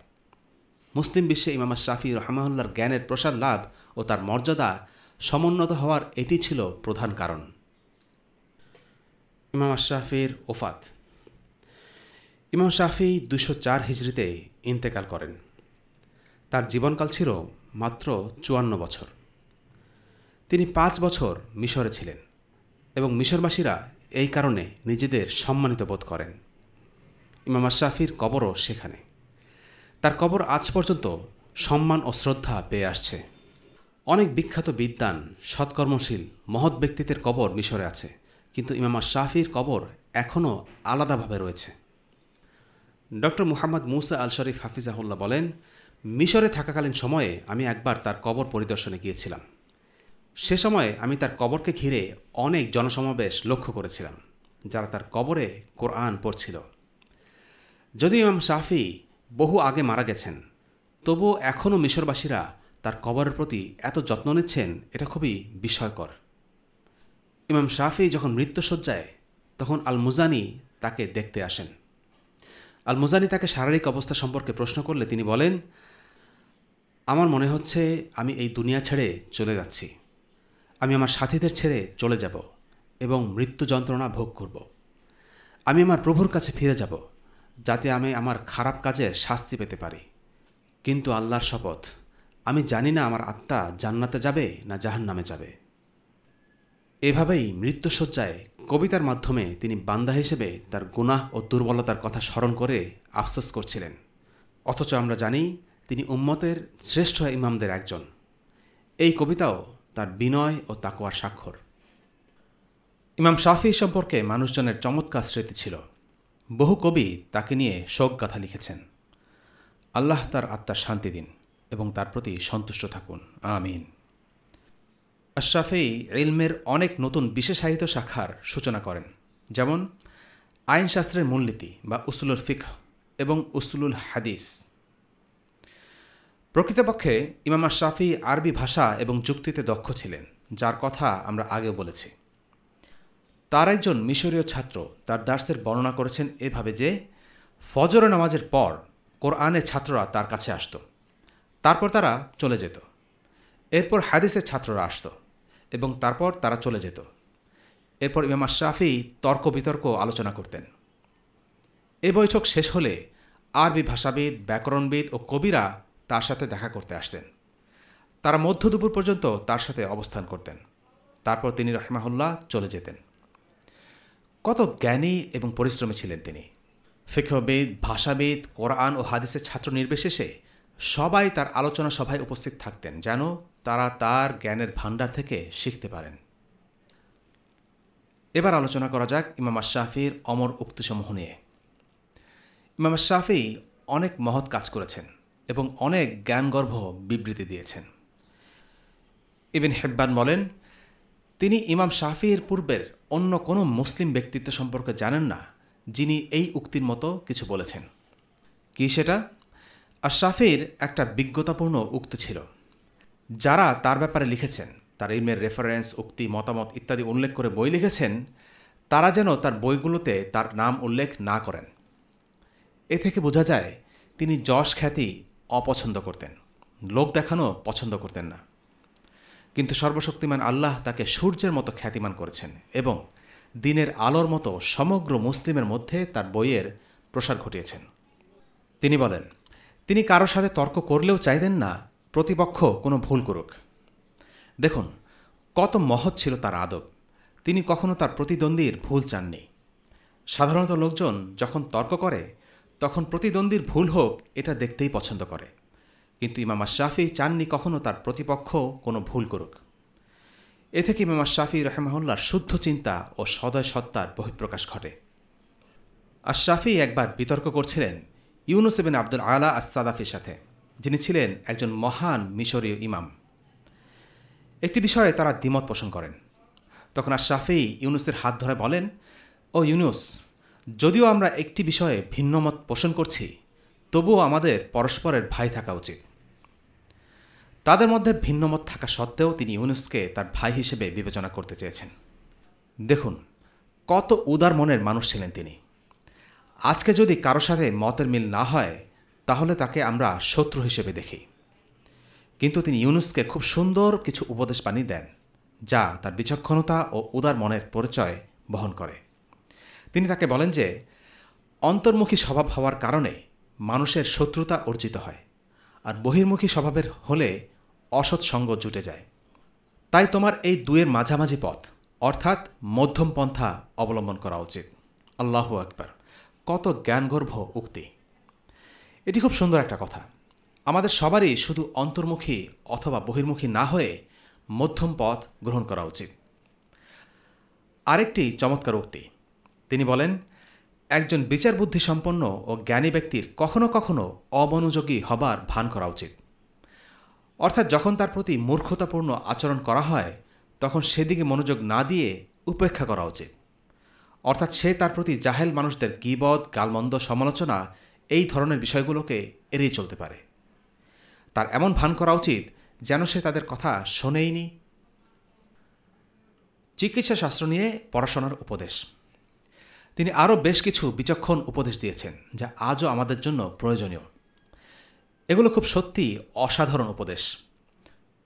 মুসলিম বিশ্বে ইমাম শাফি রহমাউল্লার জ্ঞানের প্রসার লাভ ও তার মর্যাদা সমুন্নত হওয়ার এটি ছিল প্রধান কারণ। ইমাম শাফির ওফাত। ইমাম শাফি দুশো চার হিজড়িতে ইন্তেকাল করেন। তার জীবনকাল ছিল মাত্র চুয়ান্ন বছর। তিনি পাঁচ বছর মিশরে ছিলেন এবং মিশরবাসীরা এই কারণে নিজেদের সম্মানিত বোধ করেন। ইমাম আশরাফির কবরও সেখানে। তার কবর আজ পর্যন্ত সম্মান ও শ্রদ্ধা পেয়ে আসছে। অনেক বিখ্যাত বিদ্বান, সৎকর্মশীল, মহৎ ব্যক্তিত্বের কবর মিশরে আছে, কিন্তু ইমাম শাফির কবর এখনও আলাদাভাবে রয়েছে। ডক্টর মুহাম্মদ মুসা আল শরীফ হাফিজাহুল্লাহ বলেন, মিশরে থাকাকালীন সময়ে আমি একবার তার কবর পরিদর্শনে গিয়েছিলাম। সে সময়ে আমি তার কবরকে ঘিরে অনেক জনসমাবেশ লক্ষ্য করেছিলাম, যারা তার কবরে কোরআন পড়ছিল। যদি ইমাম শাফি বহু আগে মারা গেছেন। তবুও এখনও মিশরবাসীরা তার কবরের প্রতি এত যত্ন নিচ্ছেন, এটা খুবই বিস্ময়কর। ইমাম শাফি যখন মৃত্যুসজ্জায় তখন আল মুজানি তাকে দেখতে আসেন। আল মুজানি তাকে শারীরিক অবস্থা সম্পর্কে প্রশ্ন করলে তিনি বলেন, আমার মনে হচ্ছে আমি এই দুনিয়া ছেড়ে চলে যাচ্ছি। আমি আমার সাথীদের ছেড়ে চলে যাব এবং মৃত্যু যন্ত্রণা ভোগ করব। আমি আমার প্রভুর কাছে ফিরে যাব। যাতে আমি আমার খারাপ কাজের শাস্তি পেতে পারি। কিন্তু আল্লাহর শপথ, আমি জানি না আমার আত্মা জান্নাতে যাবে না জাহান্নামে যাবে। এভাবেই মৃত্যুসজ্জায় কবিতার মাধ্যমে তিনি বান্দা হিসেবে তার গুনাহ ও দুর্বলতার কথা স্মরণ করে আফসোস করছিলেন। অথচ আমরা জানি তিনি উম্মতের শ্রেষ্ঠ ইমামদের একজন। এই কবিতাও তার বিনয় ও তাকুয়ার স্বাক্ষর। ইমাম শাফি সম্পর্কে মানুষজনের চমৎকার স্মৃতি ছিল। বহু কবি তাকে নিয়ে শোক শোকগাথা লিখেছেন। আল্লাহ তার আত্মার শান্তি দিন এবং তার প্রতি সন্তুষ্ট থাকুন। আমিন। আশরাফি ইলমের অনেক নতুন বিশেষায়িত শাখার সূচনা করেন, যেমন আইনশাস্ত্রের মূলনীতি বা উসুলুল ফিক এবং উসুলুল হাদিস। প্রকৃতপক্ষে ইমাম আশরাফি আরবি ভাষা এবং যুক্তিতে দক্ষ ছিলেন, যার কথা আমরা আগেও বলেছি। তার একজন মিশরীয় ছাত্র তার দার্সের বর্ণনা করেছেন এভাবে যে, ফজর নামাজের পর কোরআনের ছাত্ররা তার কাছে আসত। তারপর তারা চলে যেত। এরপর হাদিসের ছাত্ররা আসত এবং তারপর তারা চলে যেত। এরপর ইমাম শাফি তর্ক বিতর্ক আলোচনা করতেন। এ বৈঠক শেষ হলে আরবি ভাষাবিদ, ব্যাকরণবিদ ও কবিরা তার সাথে দেখা করতে আসতেন। তারা মধ্য দুপুর পর্যন্ত তার সাথে অবস্থান করতেন। তারপর তিনি রহমাহুল্লাহ চলে যেতেন। কত জ্ঞানী এবং পরিশ্রমী ছিলেন তিনি। ফিকহবিদ, ভাষাবিদ, কোরআন ও হাদিসের ছাত্র নির্বিশেষে সবাই তার আলোচনা সভায় উপস্থিত থাকতেন যেন তারা তার জ্ঞানের ভাণ্ডার থেকে শিখতে পারেন। এবার আলোচনা করা যাক ইমাম শাফির অমর উক্তিসমূহ নিয়ে। ইমাম শাফি অনেক মহৎ কাজ করেছেন এবং অনেক জ্ঞানগর্ভ বিবৃতি দিয়েছেন। ইবিন হেব্বান বলেন তিনি ইমাম শাফির পূর্বের অন্য কোনো মুসলিম ব্যক্তিত্ব সম্পর্কে জানেন না, যিনি এই উক্তির মতো কিছু বলেছেন। কি সেটা? আর শাফির একটা বিজ্ঞতাপূর্ণ উক্তি ছিল। যারা তার ব্যাপারে লিখেছেন, তার ইলমের রেফারেন্স, উক্তি, মতামত ইত্যাদি উল্লেখ করে বই লিখেছেন, তারা যেন তার বইগুলোতে তার নাম উল্লেখ না করেন। এ থেকে বোঝা যায়, তিনি যশ খ্যাতি অপছন্দ করতেন লোক দেখানো পছন্দ করতেন না। কিন্তু সর্বশক্তিমান আল্লাহ তাকে সূর্যের মতো খ্যাতিমান করেছেন এবং দিনের আলোর মতো সমগ্র মুসলিমের মধ্যে তার বইয়ের প্রসার ঘটিয়েছেন। তিনি বলেন, তিনি কারও সাথে তর্ক করলেও চাইতেন না, প্রতিপক্ষ কোনো ভুল করুক। দেখুন, কত মহৎ ছিল তার আদব। তিনি কখনো তার প্রতিদ্বন্দ্বীর ভুল চাননি। সাধারণত লোকজন যখন তর্ক করে, তখন প্রতিদ্বন্দ্বীর ভুল হোক এটা দেখতেই পছন্দ করে। কিন্তু ইমাম শাফি চাননি কখনো তার প্রতিপক্ষ কোনো ভুল করুক। এ থেকে ইমাম শাফি রহমাহুল্লার শুদ্ধ চিন্তা ও সদয় সত্তার বহিঃপ্রকাশ ঘটে। আশরাফি একবার বিতর্ক করছিলেন ইউনুস বিন আব্দুল আলা আসাদাফির সাথে, যিনি ছিলেন একজন মহান মিশরীয় ইমাম। একটি বিষয়ে তারা দ্বিমত পোষণ করেন। তখন আশরাফি ইউনুসের হাত ধরে বলেন, ও ইউনুস, যদিও আমরা একটি বিষয়ে ভিন্নমত পোষণ করছি, তবুও আমাদের পরস্পরের ভাই থাকা উচিত। তাদের মধ্যে ভিন্নমত থাকা সত্ত্বেও তিনি ইউনুসকে তার ভাই হিসেবে বিবেচনা করতে চেয়েছেন। দেখুন, কত উদার মনের মানুষ ছিলেন তিনি। আজকে যদি কারও সাথে মতের মিল না হয়, তাহলে তাকে আমরা শত্রু হিসেবে দেখি। কিন্তু তিনি ইউনুসকে খুব সুন্দর কিছু উপদেশ বাণী দেন, যা তার বিচক্ষণতা ও উদার মনের পরিচয় বহন করে। তিনি তাকে বলেন যে, অন্তর্মুখী স্বভাব হওয়ার কারণে মানুষের শত্রুতা অর্জিত হয়, আর বহির্মুখী স্বভাবের হলে অসৎ সঙ্গ জুটে যায়। তাই তোমার এই দুয়ের মাঝামাঝি পথ, অর্থাৎ মধ্যম পন্থা অবলম্বন করা উচিত। আল্লাহ একবার কত জ্ঞানগর্ভ উক্তি। এটি খুব সুন্দর একটা কথা। আমাদের সবারই শুধু অন্তর্মুখী অথবা বহির্মুখী না হয়ে মধ্যম পথ গ্রহণ করা উচিত। আরেকটি চমৎকার উক্তি। তিনি বলেন, একজন বিচার বুদ্ধি সম্পন্ন ও জ্ঞানী ব্যক্তির কখনো কখনো অমনোযোগী হবার ভান করা উচিত। অর্থাৎ যখন তার প্রতি মূর্খতাপূর্ণ আচরণ করা হয়, তখন সেদিকে মনোযোগ না দিয়ে উপেক্ষা করা উচিত। অর্থাৎ সে তার প্রতি জাহেল মানুষদের গিবদ, গালমন্দ সমালোচনা, এই ধরনের বিষয়গুলোকে এড়িয়ে চলতে পারে। তার এমন ভান করা উচিত যেন সে তাদের কথা শোনেইনি। চিকিৎসা শাস্ত্র নিয়ে পড়াশোনার উপদেশ। তিনি আরও বেশ কিছু বিচক্ষণ উপদেশ দিয়েছেন, যা আজও আমাদের জন্য প্রয়োজনীয়। এগুলো খুব সত্যি অসাধারণ উপদেশ।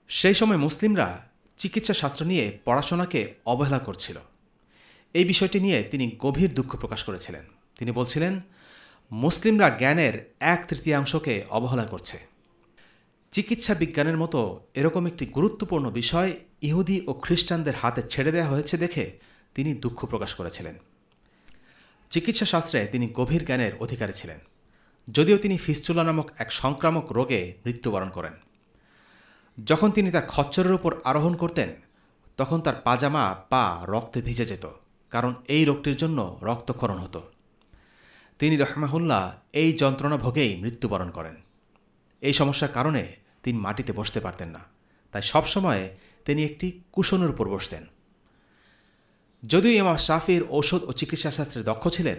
সেই সময় মুসলিমরা চিকিৎসা শাস্ত্র নিয়ে পড়াশোনাকে অবহেলা করছিল। এই বিষয়টি নিয়ে তিনি গভীর দুঃখ প্রকাশ করেছিলেন। তিনি বলছিলেন, মুসলিমরা জ্ঞানের এক তৃতীয়াংশকে অবহেলা করছে। চিকিৎসা বিজ্ঞানের মতো এরকম একটি গুরুত্বপূর্ণ বিষয় ইহুদি ও খ্রিস্টানদের হাতে ছেড়ে দেওয়া হয়েছে দেখে তিনি দুঃখ প্রকাশ করেছিলেন। চিকিৎসা শাস্ত্রে তিনি গভীর জ্ঞানের অধিকারী ছিলেন। যদিও তিনি ফিস্টুলা নামক এক সংক্রামক রোগে মৃত্যুবরণ করেন। যখন তিনি তার খচ্চরের উপর আরোহণ করতেন, তখন তার পাজামা পা রক্তে ভিজে যেত, কারণ এই রোগটির জন্য রক্তক্ষরণ হতো। তিনি রহমাহুল্লাহ এই যন্ত্রণা ভোগেই মৃত্যুবরণ করেন। এই সমস্যার কারণে তিনি মাটিতে বসতে পারতেন না। তাই সবসময় তিনি একটি কুশনের উপর বসতেন। যদিও ইমাম শাফির ঔষধ ও চিকিৎসা শাস্ত্রে দক্ষ ছিলেন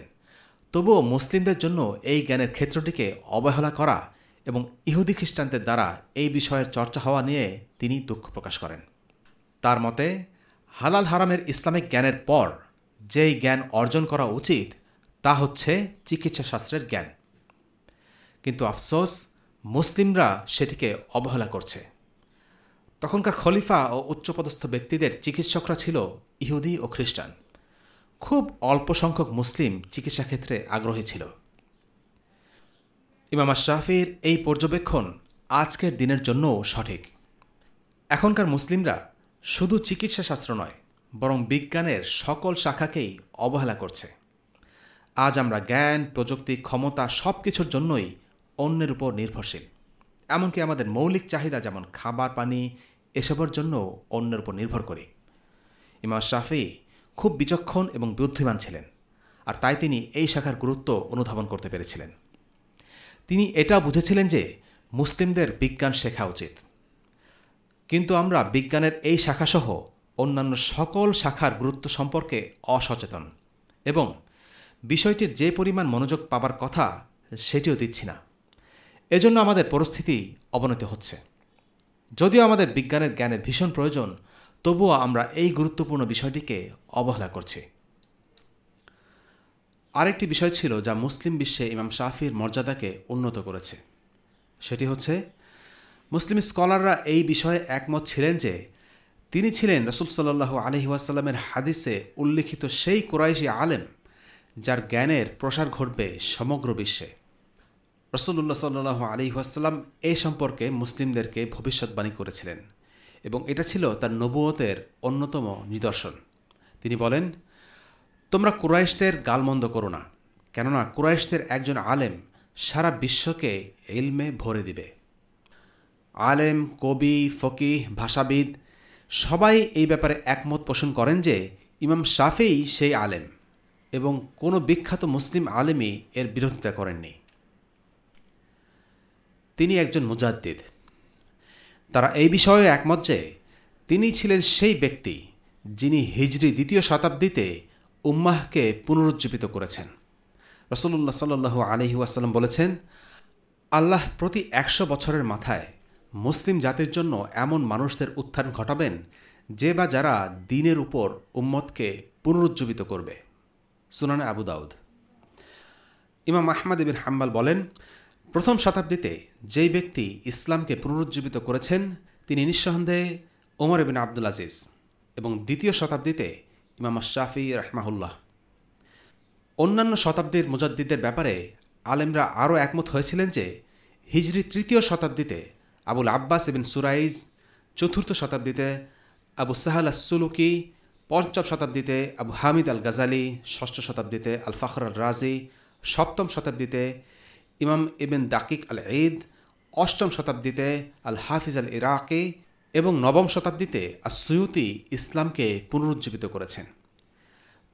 তবুও মুসলিমদের জন্য এই জ্ঞানের ক্ষেত্রটিকে অবহেলা করা এবং ইহুদি খ্রিস্টানদের দ্বারা এই বিষয়ের চর্চা হওয়া নিয়ে তিনি দুঃখ প্রকাশ করেন। তার মতে, হালাল হারামের ইসলামিক জ্ঞানের পর যেই জ্ঞান অর্জন করা উচিত, তা হচ্ছে চিকিৎসাশাস্ত্রের জ্ঞান। কিন্তু আফসোস, মুসলিমরা সেটিকে অবহেলা করছে। তখনকার খলিফা ও উচ্চপদস্থ ব্যক্তিদের চিকিৎসকরা ছিল ইহুদি ও খ্রিস্টান। খুব অল্প সংখ্যক মুসলিম চিকিৎসা ক্ষেত্রে আগ্রহী ছিল। ইমাম শাফির এই পর্যবেক্ষণ আজকের দিনের জন্যও সঠিক। এখনকার মুসলিমরা শুধু চিকিৎসা শাস্ত্র নয়, বরং বিজ্ঞানের সকল শাখাকেই অবহেলা করছে। আজ আমরা জ্ঞান, প্রযুক্তি, ক্ষমতা সব কিছুর জন্যই অন্যের উপর নির্ভরশীল। এমনকি আমাদের মৌলিক চাহিদা যেমন খাবার, পানি, এসবের জন্য অন্যের উপর নির্ভর করি। ইমাম শাফি খুব বিচক্ষণ এবং বুদ্ধিমান ছিলেন, আর তাই তিনি এই শাখার গুরুত্ব অনুধাবন করতে পেরেছিলেন। তিনি এটা বুঝেছিলেন যে মুসলিমদের বিজ্ঞান শেখা উচিত। কিন্তু আমরা বিজ্ঞানের এই শাখাসহ অন্যান্য সকল শাখার গুরুত্ব সম্পর্কে অসচেতন এবং বিষয়টির যে পরিমাণ মনোযোগ পাবার কথা সেটিও দিচ্ছি না। এজন্য আমাদের পরিস্থিতি অবনতি হচ্ছে। যদিও আমাদের বিজ্ঞানের জ্ঞানের ভীষণ প্রয়োজন তবুও আমরা এই গুরুত্বপূর্ণ বিষয়টিকে অবহেলা করছি। আরেকটি বিষয় ছিল যা মুসলিম বিশ্বে ইমাম শাফির মর্যাদাকে উন্নত করেছে। সেটি হচ্ছে, মুসলিম স্কলাররা এই বিষয়ে একমত ছিলেন যে তিনি ছিলেন রসুল সাল্লাহ আলহিউসাল্লামের হাদিসে উল্লিখিত সেই কোরাইশি আলেম যার জ্ঞানের প্রসার ঘটবে সমগ্র বিশ্বে। রসুল্লাহ সাল্লাহ আলহিহাসাল্লাম এ সম্পর্কে মুসলিমদেরকে ভবিষ্যৎবাণী করেছিলেন। এবং এটা ছিল তার নবুয়তের অন্যতম নিদর্শন। তিনি বলেন, তোমরা কুরাইশদের গালমন্দ করো না, কেননা কুরাইশদের একজন আলেম সারা বিশ্বকে ইলমে ভরে দিবে। আলেম, কবি, ফকিহ, ভাষাবিদ সবাই এই ব্যাপারে একমত পোষণ করেন যে ইমাম শাফেই সেই আলেম এবং কোনো বিখ্যাত মুসলিম আলেমই এর বিরোধিতা করেননি। তিনি একজন মুজাদ্দিদ। তারা এই বিষয়ে একমত যে তিনি ছিলেন সেই ব্যক্তি যিনি হিজরি দ্বিতীয় শতাব্দীতে উম্মাহকে পুনরুজ্জীবিত করেছেন। রসল্লাহ সাল্লু আলহি আসাল্লাম বলেছেন, আল্লাহ প্রতি একশো বছরের মাথায় মুসলিম জাতির জন্য এমন মানুষদের উত্থান ঘটাবেন যে বা যারা দিনের উপর উম্মতকে পুনরুজ্জীবিত করবে। সুনানে আবু দাউদ। ইমাম আহমদ ইবিন হাম্বাল বলেন প্রথম শতাব্দীতে যেই ব্যক্তি ইসলামকে পুনরুজ্জীবিত করেছেন, তিনি নিঃসন্দেহে ওমর এবিন আব্দুল আজিজ এবং দ্বিতীয় শতাব্দীতে ইমাম শাফি রহমাহুল্লাহ। অন্যান্য শতাব্দীর মুজাদ্দিদের ব্যাপারে আলেমরা আরও একমত হয়েছিলেন যে, হিজরি তৃতীয় শতাব্দীতে আবুল আব্বাস এবিন সুরাইজ, চতুর্থ শতাব্দীতে আবু সাহাল আসুলুকি পঞ্চম শতাব্দীতে আবু হামিদ আল গাজালি ষষ্ঠ শতাব্দীতে আল ফখর আল রাজি সপ্তম শতাব্দীতে ইমাম ইবেন দাকিক আল ঈদ অষ্টম শতাব্দীতে আল হাফিজ আল ইরাকি এবং নবম শতাব্দীতে আর সুয়ুতি ইসলামকে পুনরুজ্জীবিত করেছেন।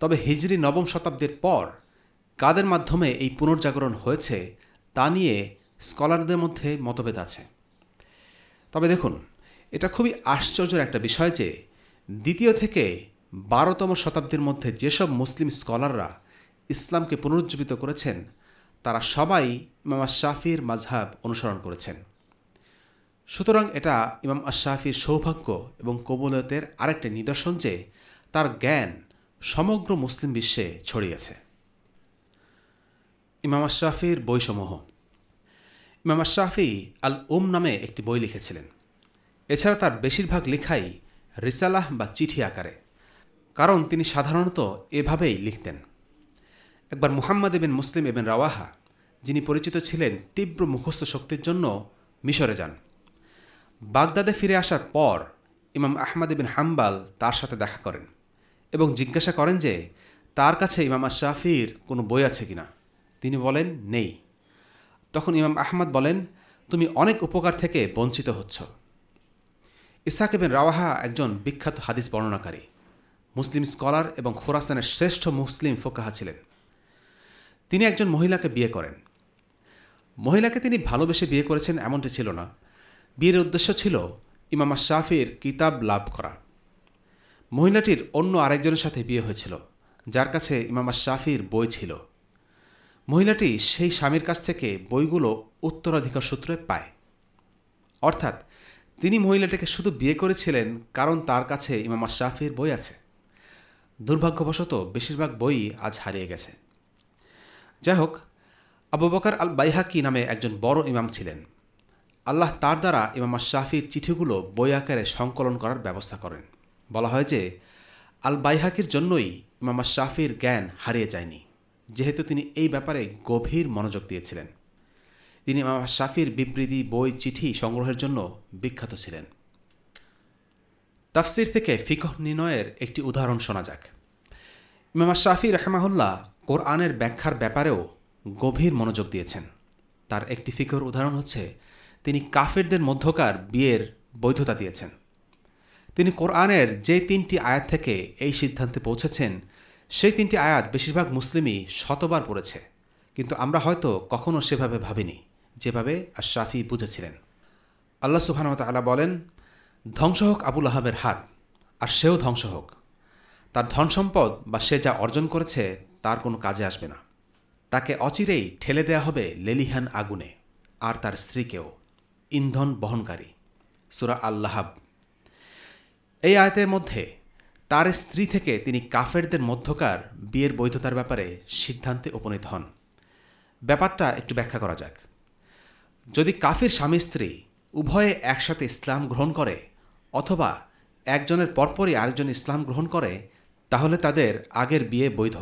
তবে হিজরি নবম শতাব্দীর পর কাদের মাধ্যমে এই পুনর্জাগরণ হয়েছে তা নিয়ে স্কলারদের মধ্যে মতভেদ আছে। তবে দেখুন, এটা খুবই আশ্চর্যের একটা বিষয় যে দ্বিতীয় থেকে বারোতম শতাব্দীর মধ্যে যেসব মুসলিম স্কলাররা ইসলামকে পুনরুজ্জীবিত করেছেন, তারা সবাই ইমাম শাফির মাঝহাব অনুসরণ করেছেন। সুতরাং এটা ইমাম আশাফির সৌভাগ্য এবং কবুলতের আরেকটি নিদর্শন যে তার জ্ঞান সমগ্র মুসলিম বিশ্বে ছড়িয়েছে ইমাম আশাফির বইসমূহ। ইমাম আশাফি আল উম নামে একটি বই লিখেছিলেন। এছাড়া তার বেশিরভাগ লেখাই রিসালাহ বা চিঠি আকারে, কারণ তিনি সাধারণত এভাবেই লিখতেন। একবার মুহাম্মদ এবেন মুসলিম এবেন রাওয়াহা যিনি পরিচিত ছিলেন তীব্র মুখস্থ শক্তির জন্য মিশরে যান। বাগদাদে ফিরে আসার পর ইমাম আহমদ বিন হাম্বাল তার সাথে দেখা করেন এবং জিজ্ঞাসা করেন যে, তার কাছে ইমাম শাফির কোনো বই আছে কিনা? তিনি বলেন, নেই। তখন ইমাম আহমদ বলেন, তুমি অনেক উপকার থেকে বঞ্চিত হচ্ছ। ইসাক বিন রাওয়াহা একজন বিখ্যাত হাদিস বর্ণনাকারী, মুসলিম স্কলার এবং খোরাসানের শ্রেষ্ঠ মুসলিম ফোকাহা ছিলেন। তিনি একজন মহিলাকে বিয়ে করেন। মহিলাকে তিনি ভালোবেসে বিয়ে করেছেন এমনটি ছিল না। বিয়ের উদ্দেশ্য ছিল ইমামা শাফির কিতাব লাভ করা। মহিলাটির অন্য আরেকজনের সাথে বিয়ে হয়েছিল, যার কাছে ইমামা শাফির বই ছিল। মহিলাটি সেই স্বামীর কাছ থেকে বইগুলো উত্তরাধিকার সূত্রে পায়। অর্থাৎ তিনি মহিলাটিকে শুধু বিয়ে করেছিলেন কারণ তার কাছে ইমামা শাফির বই আছে। দুর্ভাগ্যবশত বেশিরভাগ বই আজ হারিয়ে গেছে। যাই হোক আবু বকর আল বাইহাকি নামে একজন বড় ইমাম ছিলেন। আল্লাহ তার দ্বারা ইমামা শাফির চিঠিগুলো বই আকারে সংকলন করার ব্যবস্থা করেন। বলা হয় যে আল বাইহাকির জন্যই ইমামা শাফির জ্ঞান হারিয়ে যায়নি। যেহেতু তিনি এই ব্যাপারে গভীর মনোযোগ দিয়েছিলেন। তিনি ইমামা শাফির বিবৃতি, বই, চিঠি সংগ্রহের জন্য বিখ্যাত ছিলেন। তাফসির থেকে ফিকহ নির্ণয়ের একটি উদাহরণ শোনা যাক। ইমামা শাফি রহমাহুল্লাহ কোরআনের ব্যাখ্যার ব্যাপারেও গভীর মনোযোগ দিয়েছেন। তার একটি ফিকর উদাহরণ হচ্ছে, তিনি কাফেরদের মধ্যকার বিয়ের বৈধতা দিয়েছেন। তিনি কোরআনের যে তিনটি আয়াত থেকে এই সিদ্ধান্তে পৌঁছেছেন, সেই তিনটি আয়াত বেশিরভাগ মুসলিমই শতবার পড়েছে। কিন্তু আমরা হয়তো কখনও সেভাবে ভাবিনি, যেভাবে আশাফি বুঝেছিলেন। আল্লাহ সুবহানাহু বলেন, ধ্বংস হোক আবুল আহাবের হাত, আর সেও ধ্বংস হোক। তার ধন সম্পদ বা সে যা অর্জন করেছে, তার কোনো কাজে আসবে না। তাকে অচিরেই ঠেলে দেয়া হবে লেলিহান আগুনে, আর তার স্ত্রীকেও। ইন্ধন বহনকারী, সুরা আল্লাহাব। এই আয়তের মধ্যে তার স্ত্রী থেকে তিনি কাফেরদের মধ্যকার বিয়ের বৈধতার ব্যাপারে সিদ্ধান্তে উপনীত হন। ব্যাপারটা একটু ব্যাখ্যা করা যাক। যদি কাফির স্বামী স্ত্রী উভয়ে একসাথে ইসলাম গ্রহণ করে অথবা একজনের পরপরই আরেকজন ইসলাম গ্রহণ করে, তাহলে তাদের আগের বিয়ে বৈধ।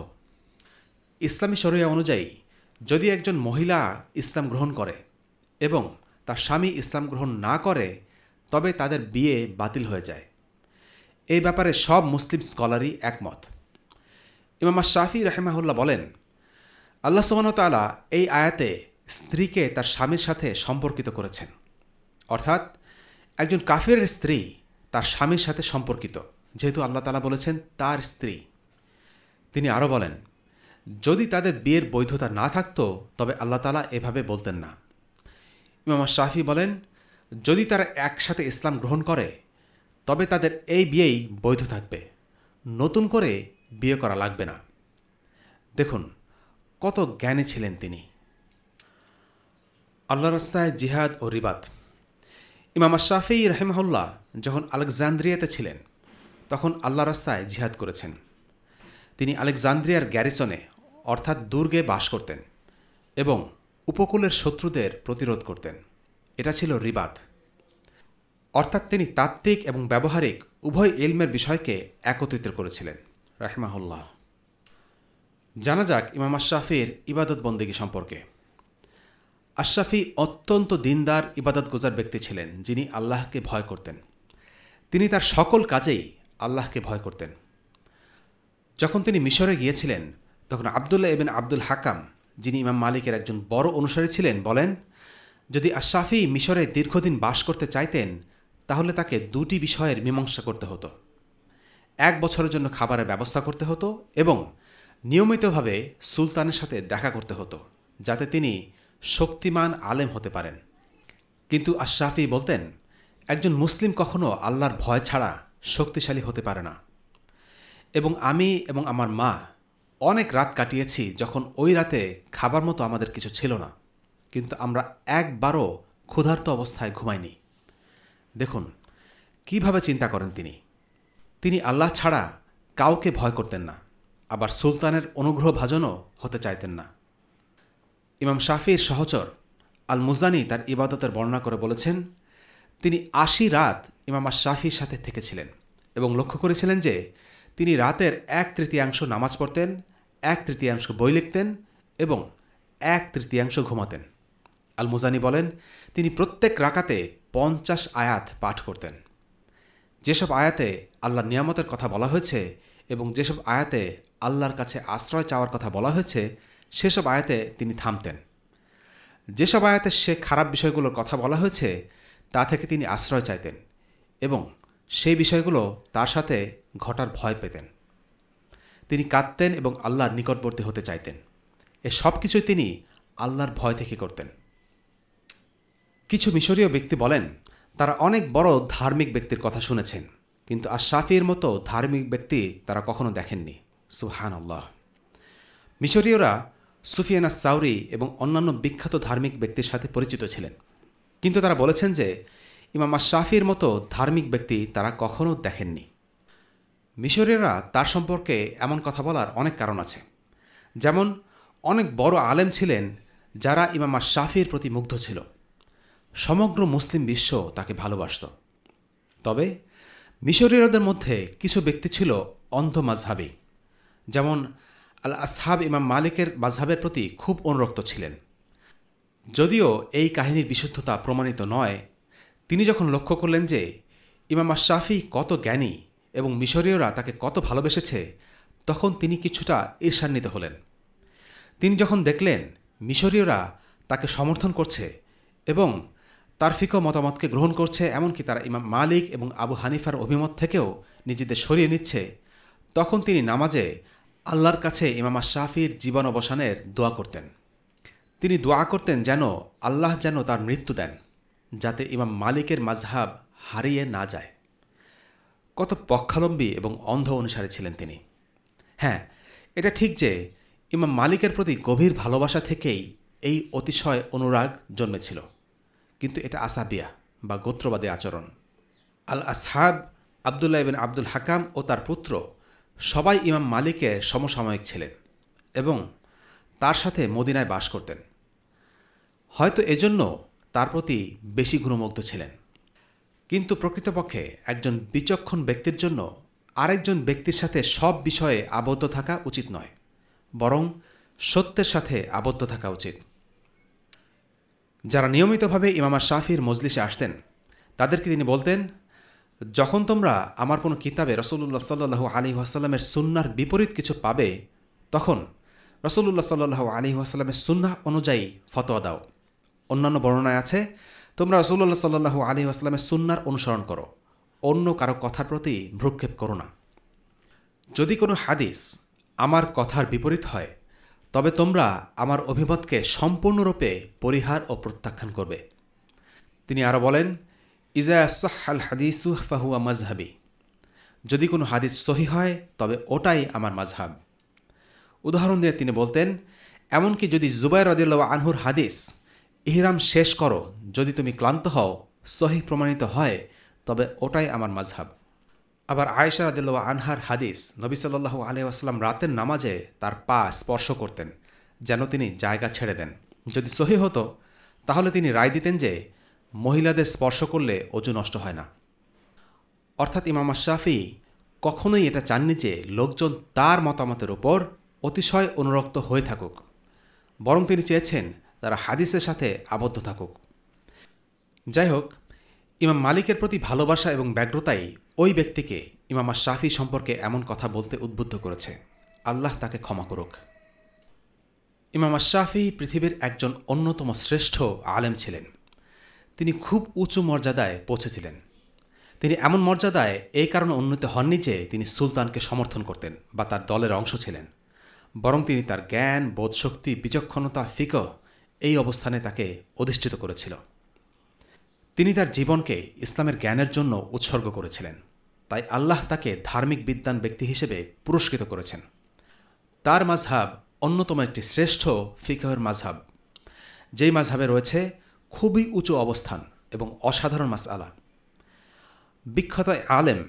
ইসলামী শরিয়া অনুযায়ী, যদি একজন মহিলা ইসলাম গ্রহণ করে এবং তার স্বামী ইসলাম গ্রহণ না করে, তবে তাদের বিয়ে বাতিল হয়ে যায়। এই ব্যাপারে সব মুসলিম স্কলারই একমত। ইমামা শাফি রাহেমাহুল্লাহ বলেন, আল্লাহ সুবাহতালা এই আয়াতে স্ত্রীকে তার স্বামীর সাথে সম্পর্কিত করেছেন। অর্থাৎ, একজন কাফিরের স্ত্রী তার স্বামীর সাথে সম্পর্কিত, যেহেতু আল্লাহ তালা বলেছেন তার স্ত্রী। তিনি আরও বলেন যদি তাদের বিয়ের বৈধতা না থাকত, তবে আল্লাহ তালা এভাবে বলতেন না। ইমামা শাফি বলেন, যদি তারা একসাথে ইসলাম গ্রহণ করে, তবে তাদের এই বিয়েই বৈধ থাকবে। নতুন করে বিয়ে করা লাগবে না। দেখুন, কত জ্ঞানে ছিলেন তিনি। আল্লাহ রাস্তায় জিহাদ ও রিবাত। ইমাম শাফি রহেমাহুল্লাহ যখন আলেকজান্দ্রিয়াতে ছিলেন, তখন আল্লাহ রাস্তায় জিহাদ করেছেন। তিনি আলেকজান্দ্রিয়ার গ্যারিসনে অর্থাৎ দুর্গে বাস করতেন এবং উপকূলের শত্রুদের প্রতিরোধ করতেন। এটা ছিল রিবাত। অর্থাৎ তিনি তাত্ত্বিক এবং ব্যবহারিক উভয় ইলমের বিষয়কে একত্রিত করেছিলেন। রাহমাহুল্লাহ। জানা যাক ইমাম আশরাফির ইবাদত বন্দেগী সম্পর্কে। আশরাফি অত্যন্ত দিনদার ইবাদত গোজার ব্যক্তি ছিলেন, যিনি আল্লাহকে ভয় করতেন। তিনি তার সকল কাজেই আল্লাহকে ভয় করতেন। যখন তিনি মিশরে গিয়েছিলেন তখন আবদুল্লাহ এবেন আব্দুল হাকাম, যিনি ইমাম মালিকের একজন বড় অনুসারী ছিলেন, বলেন, যদি আশাফি মিশরে দীর্ঘদিন বাস করতে চাইতেন, তাহলে তাকে দুটি বিষয়ের মীমাংসা করতে হতো। এক বছরের জন্য খাবারের ব্যবস্থা করতে হতো এবং নিয়মিতভাবে সুলতানের সাথে দেখা করতে হতো, যাতে তিনি শক্তিমান আলেম হতে পারেন। কিন্তু আশরাফি বলতেন, একজন মুসলিম কখনো আল্লাহর ভয় ছাড়া শক্তিশালী হতে পারে না। এবং আমি এবং আমার মা অনেক রাত কাটিয়েছি যখন ওই রাতে খাবার মতো আমাদের কিছু ছিল না। কিন্তু আমরা একবারও ক্ষুধার্ত অবস্থায় ঘুমাইনি। দেখুন, কীভাবে চিন্তা করেন তিনি? তিনি আল্লাহ ছাড়া কাউকে ভয় করতেন না, আবার সুলতানের অনুগ্রহ ভাজনও হতে চাইতেন না। ইমাম শাফির সহচর আল মুজানি তার ইবাদতের বর্ণনা করে বলেছেন, তিনি আশি রাত ইমাম শাফির সাথে থেকেছিলেন এবং লক্ষ্য করেছিলেন যে তিনি রাতের এক তৃতীয়াংশ নামাজ পড়তেন, এক তৃতীয়াংশ বই লিখতেন এবং এক তৃতীয়াংশ ঘুমাতেন। আল মুজানি বলেন, তিনি প্রত্যেক রাকাতে পঞ্চাশ আয়াত পাঠ করতেন। যেসব আয়াতে আল্লাহর নিয়ামতের কথা বলা হয়েছে এবং যেসব আয়াতে আল্লাহর কাছে আশ্রয় চাওয়ার কথা বলা হয়েছে, সেসব আয়াতে তিনি থামতেন। যেসব আয়াতে সে খারাপ বিষয়গুলোর কথা বলা হয়েছে, তা থেকে তিনি আশ্রয় চাইতেন এবং সেই বিষয়গুলো তার সাথে ঘটার ভয় পেতেন। তিনি কাঁদতেন এবং আল্লাহর নিকটবর্তী হতে চাইতেন। এ সব কিছুই তিনি আল্লাহর ভয় থেকে করতেন। কিছু মিশরীয় ব্যক্তি বলেন, তারা অনেক বড় ধার্মিক ব্যক্তির কথা শুনেছেন, কিন্তু আর আশাফির মতো ধার্মিক ব্যক্তি তারা কখনো দেখেননি। সুহান আল্লাহ মিশরীয়রা সুফিয়ানা সাউরি এবং অন্যান্য বিখ্যাত ধার্মিক ব্যক্তির সাথে পরিচিত ছিলেন, কিন্তু তারা বলেছেন যে ইমাম শাফির মতো ধার্মিক ব্যক্তি তারা কখনো দেখেননি। মিশরীয়রা তার সম্পর্কে এমন কথা বলার অনেক কারণ আছে। যেমন, অনেক বড় আলেম ছিলেন যারা ইমামা শাফির প্রতি মুগ্ধ ছিল। সমগ্র মুসলিম বিশ্ব তাকে ভালোবাসত। তবে, মিশরীয়দের মধ্যে কিছু ব্যক্তি ছিল অন্ধ মাঝহাবি যেমন আল আসহাব ইমাম মালিকের মাঝহাবের প্রতি খুব অনুরক্ত ছিলেন। যদিও এই কাহিনীর বিশুদ্ধতা প্রমাণিত নয়, তিনি যখন লক্ষ্য করলেন যে ইমাম শাফি কত জ্ঞানী এবং মিশরীয়রা তাকে কত ভালোবেসেছে, তখন তিনি কিছুটা ঈর্ষান্বিত হলেন। তিনি যখন দেখলেন মিশরীয়রা তাকে সমর্থন করছে এবং তার ফিক মতামতকে গ্রহণ করছে, এমনকি তারা ইমাম মালিক এবং আবু হানিফার অভিমত থেকেও নিজেদের সরিয়ে নিচ্ছে, তখন তিনি নামাজে আল্লাহর কাছে ইমামা শাফির জীবন অবসানের দোয়া করতেন। তিনি দোয়া করতেন যেন আল্লাহ যেন তার মৃত্যু দেন, যাতে ইমাম মালিকের মাঝহাব হারিয়ে না যায়। কত পক্ষালম্বী এবং অন্ধ অনুসারী ছিলেন তিনি। হ্যাঁ এটা ঠিক যে ইমাম মালিকের প্রতি গভীর ভালোবাসা থেকেই এই অতিশয় অনুরাগ জন্মেছিল। কিন্তু এটা আসাবিয়া বা গোত্রবাদী আচরণ। আল আসহাব আবদুল্লাহ বিন আব্দুল হাকাম ও তার পুত্র সবাই ইমাম মালিকের সমসাময়িক ছিলেন এবং তার সাথে মদিনায় বাস করতেন। হয়তো এজন্য তার প্রতি বেশি গুণমুগ্ধ ছিলেন। কিন্তু প্রকৃতপক্ষে একজন বিচক্ষণ ব্যক্তির জন্য আরেকজন ব্যক্তির সাথে সব বিষয়ে আবদ্ধ থাকা উচিত নয়, বরং সত্যের সাথে আবদ্ধ থাকা উচিত। যারা নিয়মিতভাবে ইমামা শাফির মজলিসে আসতেন, তাদেরকে তিনি বলতেন, যখন তোমরা আমার কোনো কিতাবে রসুল্লাহ সাল্লু আলী ওয়াসাল্লামের সুন্নার বিপরীত কিছু পাবে, তখন রসুল্লাহ সাল্লু আলী ওয়াসাল্লামের সুন্না অনুযায়ী ফতোয়া দাও। অন্যান্য বর্ণনায় আছে তোমরা রসুল্লাহ সাল্লু আলী আসলামের সুন্নার অনুসরণ করো। অন্য কারও কথার প্রতি ভ্রুক্ষেপ করো না। যদি কোনো হাদিস আমার কথার বিপরীত হয়, তবে তোমরা আমার অভিমতকে সম্পূর্ণরূপে পরিহার ও প্রত্যাখ্যান করবে। তিনি আরও বলেন, ইজা সাহাল হাদিসু ফাহুয়া মাজহাবি যদি কোনো হাদিস সহি হয়, তবে ওটাই আমার মাঝহাব উদাহরণ দিয়ে তিনি বলতেন, এমনকি যদি জুবাই রদিল্লা আনহুর হাদিস ইহরাম শেষ করো। যদি তুমি ক্লান্ত হও, সহি প্রমাণিত হয়, তবে ওটাই আমার মাঝহাব। আবার আয়েশা রাদিল্লা আনহার হাদিস, নবী সাল্লাহু আলহাম রাতের নামাজে তার পা স্পর্শ করতেন, যেন তিনি জায়গা ছেড়ে দেন। যদি সহি হতো, তাহলে তিনি রায় দিতেন যে, মহিলাদের স্পর্শ করলে অজু নষ্ট হয় না। অর্থাৎ ইমাম শাফি কখনোই এটা চাননি যে, লোকজন তার মতামতের ওপর অতিশয় অনুরক্ত হয়ে থাকুক। বরং তিনি চেয়েছেন তারা হাদিসের সাথে আবদ্ধ থাকুক। যাই হোক ইমাম মালিকের প্রতি ভালোবাসা এবং ব্যগ্রতাই ওই ব্যক্তিকে ইমাম শাফি সম্পর্কে এমন কথা বলতে উদ্বুদ্ধ করেছে। আল্লাহ তাকে ক্ষমা করুক। ইমাম শাফি পৃথিবীর একজন অন্যতম শ্রেষ্ঠ আলেম ছিলেন। তিনি খুব উঁচু মর্যাদায় পৌঁছেছিলেন। তিনি এমন মর্যাদায় এই কারণে উন্নীত হননি যে তিনি সুলতানকে সমর্থন করতেন বা তার দলের অংশ ছিলেন। বরং তিনি তার জ্ঞান, বোধশক্তি, বিচক্ষণতা ফিক এই অবস্থানে তাকে অধিষ্ঠিত করেছিল। তিনি তার জীবনকে ইসলামের জ্ঞানের জন্য উৎসর্গ করেছিলেন। তাই আল্লাহ তাকে ধার্মিক বিদ্যান ব্যক্তি হিসেবে পুরস্কৃত করেছেন। তার মাঝহাব অন্যতম একটি শ্রেষ্ঠ ফিকহের মাঝহাব। যেই মাঝহাবে রয়েছে খুবই উঁচু অবস্থান এবং অসাধারণ মাসআলা। বিখ্যাত আলেম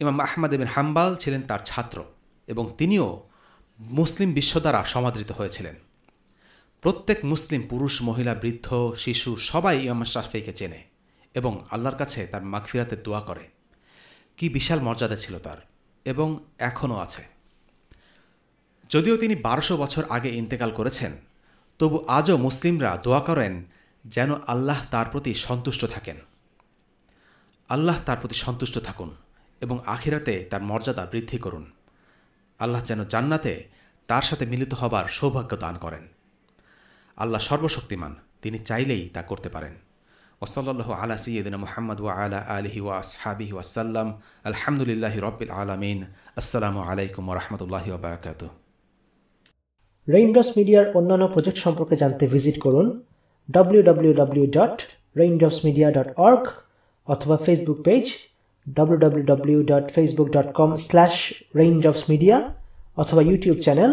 ইমাম আহমদ বিন হাম্বাল ছিলেন তার ছাত্র এবং তিনিও মুসলিম বিশ্ব দ্বারা সমাদৃত হয়েছিলেন। প্রত্যেক মুসলিম, পুরুষ, মহিলা, বৃদ্ধ, শিশু সবাই ইমাম শাফিকে চেনে এবং আল্লাহর কাছে তার মাগফিরাতে দোয়া করে। কি বিশাল মর্যাদা ছিল তার এবং এখনও আছে। যদিও তিনি বারোশো বছর আগে ইন্তেকাল করেছেন, তবু আজও মুসলিমরা দোয়া করেন যেন আল্লাহ তার প্রতি সন্তুষ্ট থাকেন। আল্লাহ তার প্রতি সন্তুষ্ট থাকুন এবং আখিরাতে তার মর্যাদা বৃদ্ধি করুন। আল্লাহ যেন জান্নাতে তার সাথে মিলিত হবার সৌভাগ্য দান করেন। আল্লাহ সর্বশক্তিমান, তিনি চাইলেই তা করতে পারেন। ওসল্লাহ আলা সৈয়দিন মোহাম্মদ ওয়া আলা আলহি ওয়া আসহাবিহি ওয়াসাল্লাম আলহামদুলিল্লাহ রব্বিল আলমিন। আসসালামু আলাইকুম রহমতুল্লাহি ওবরাকাত রেইনড্রপস মিডিয়ার অন্যান্য প্রজেক্ট সম্পর্কে জানতে ভিজিট করুন www.raindropsmedia.org অথবা ফেসবুক পেজ www.facebook.com/raindropsmedia অথবা YouTube channel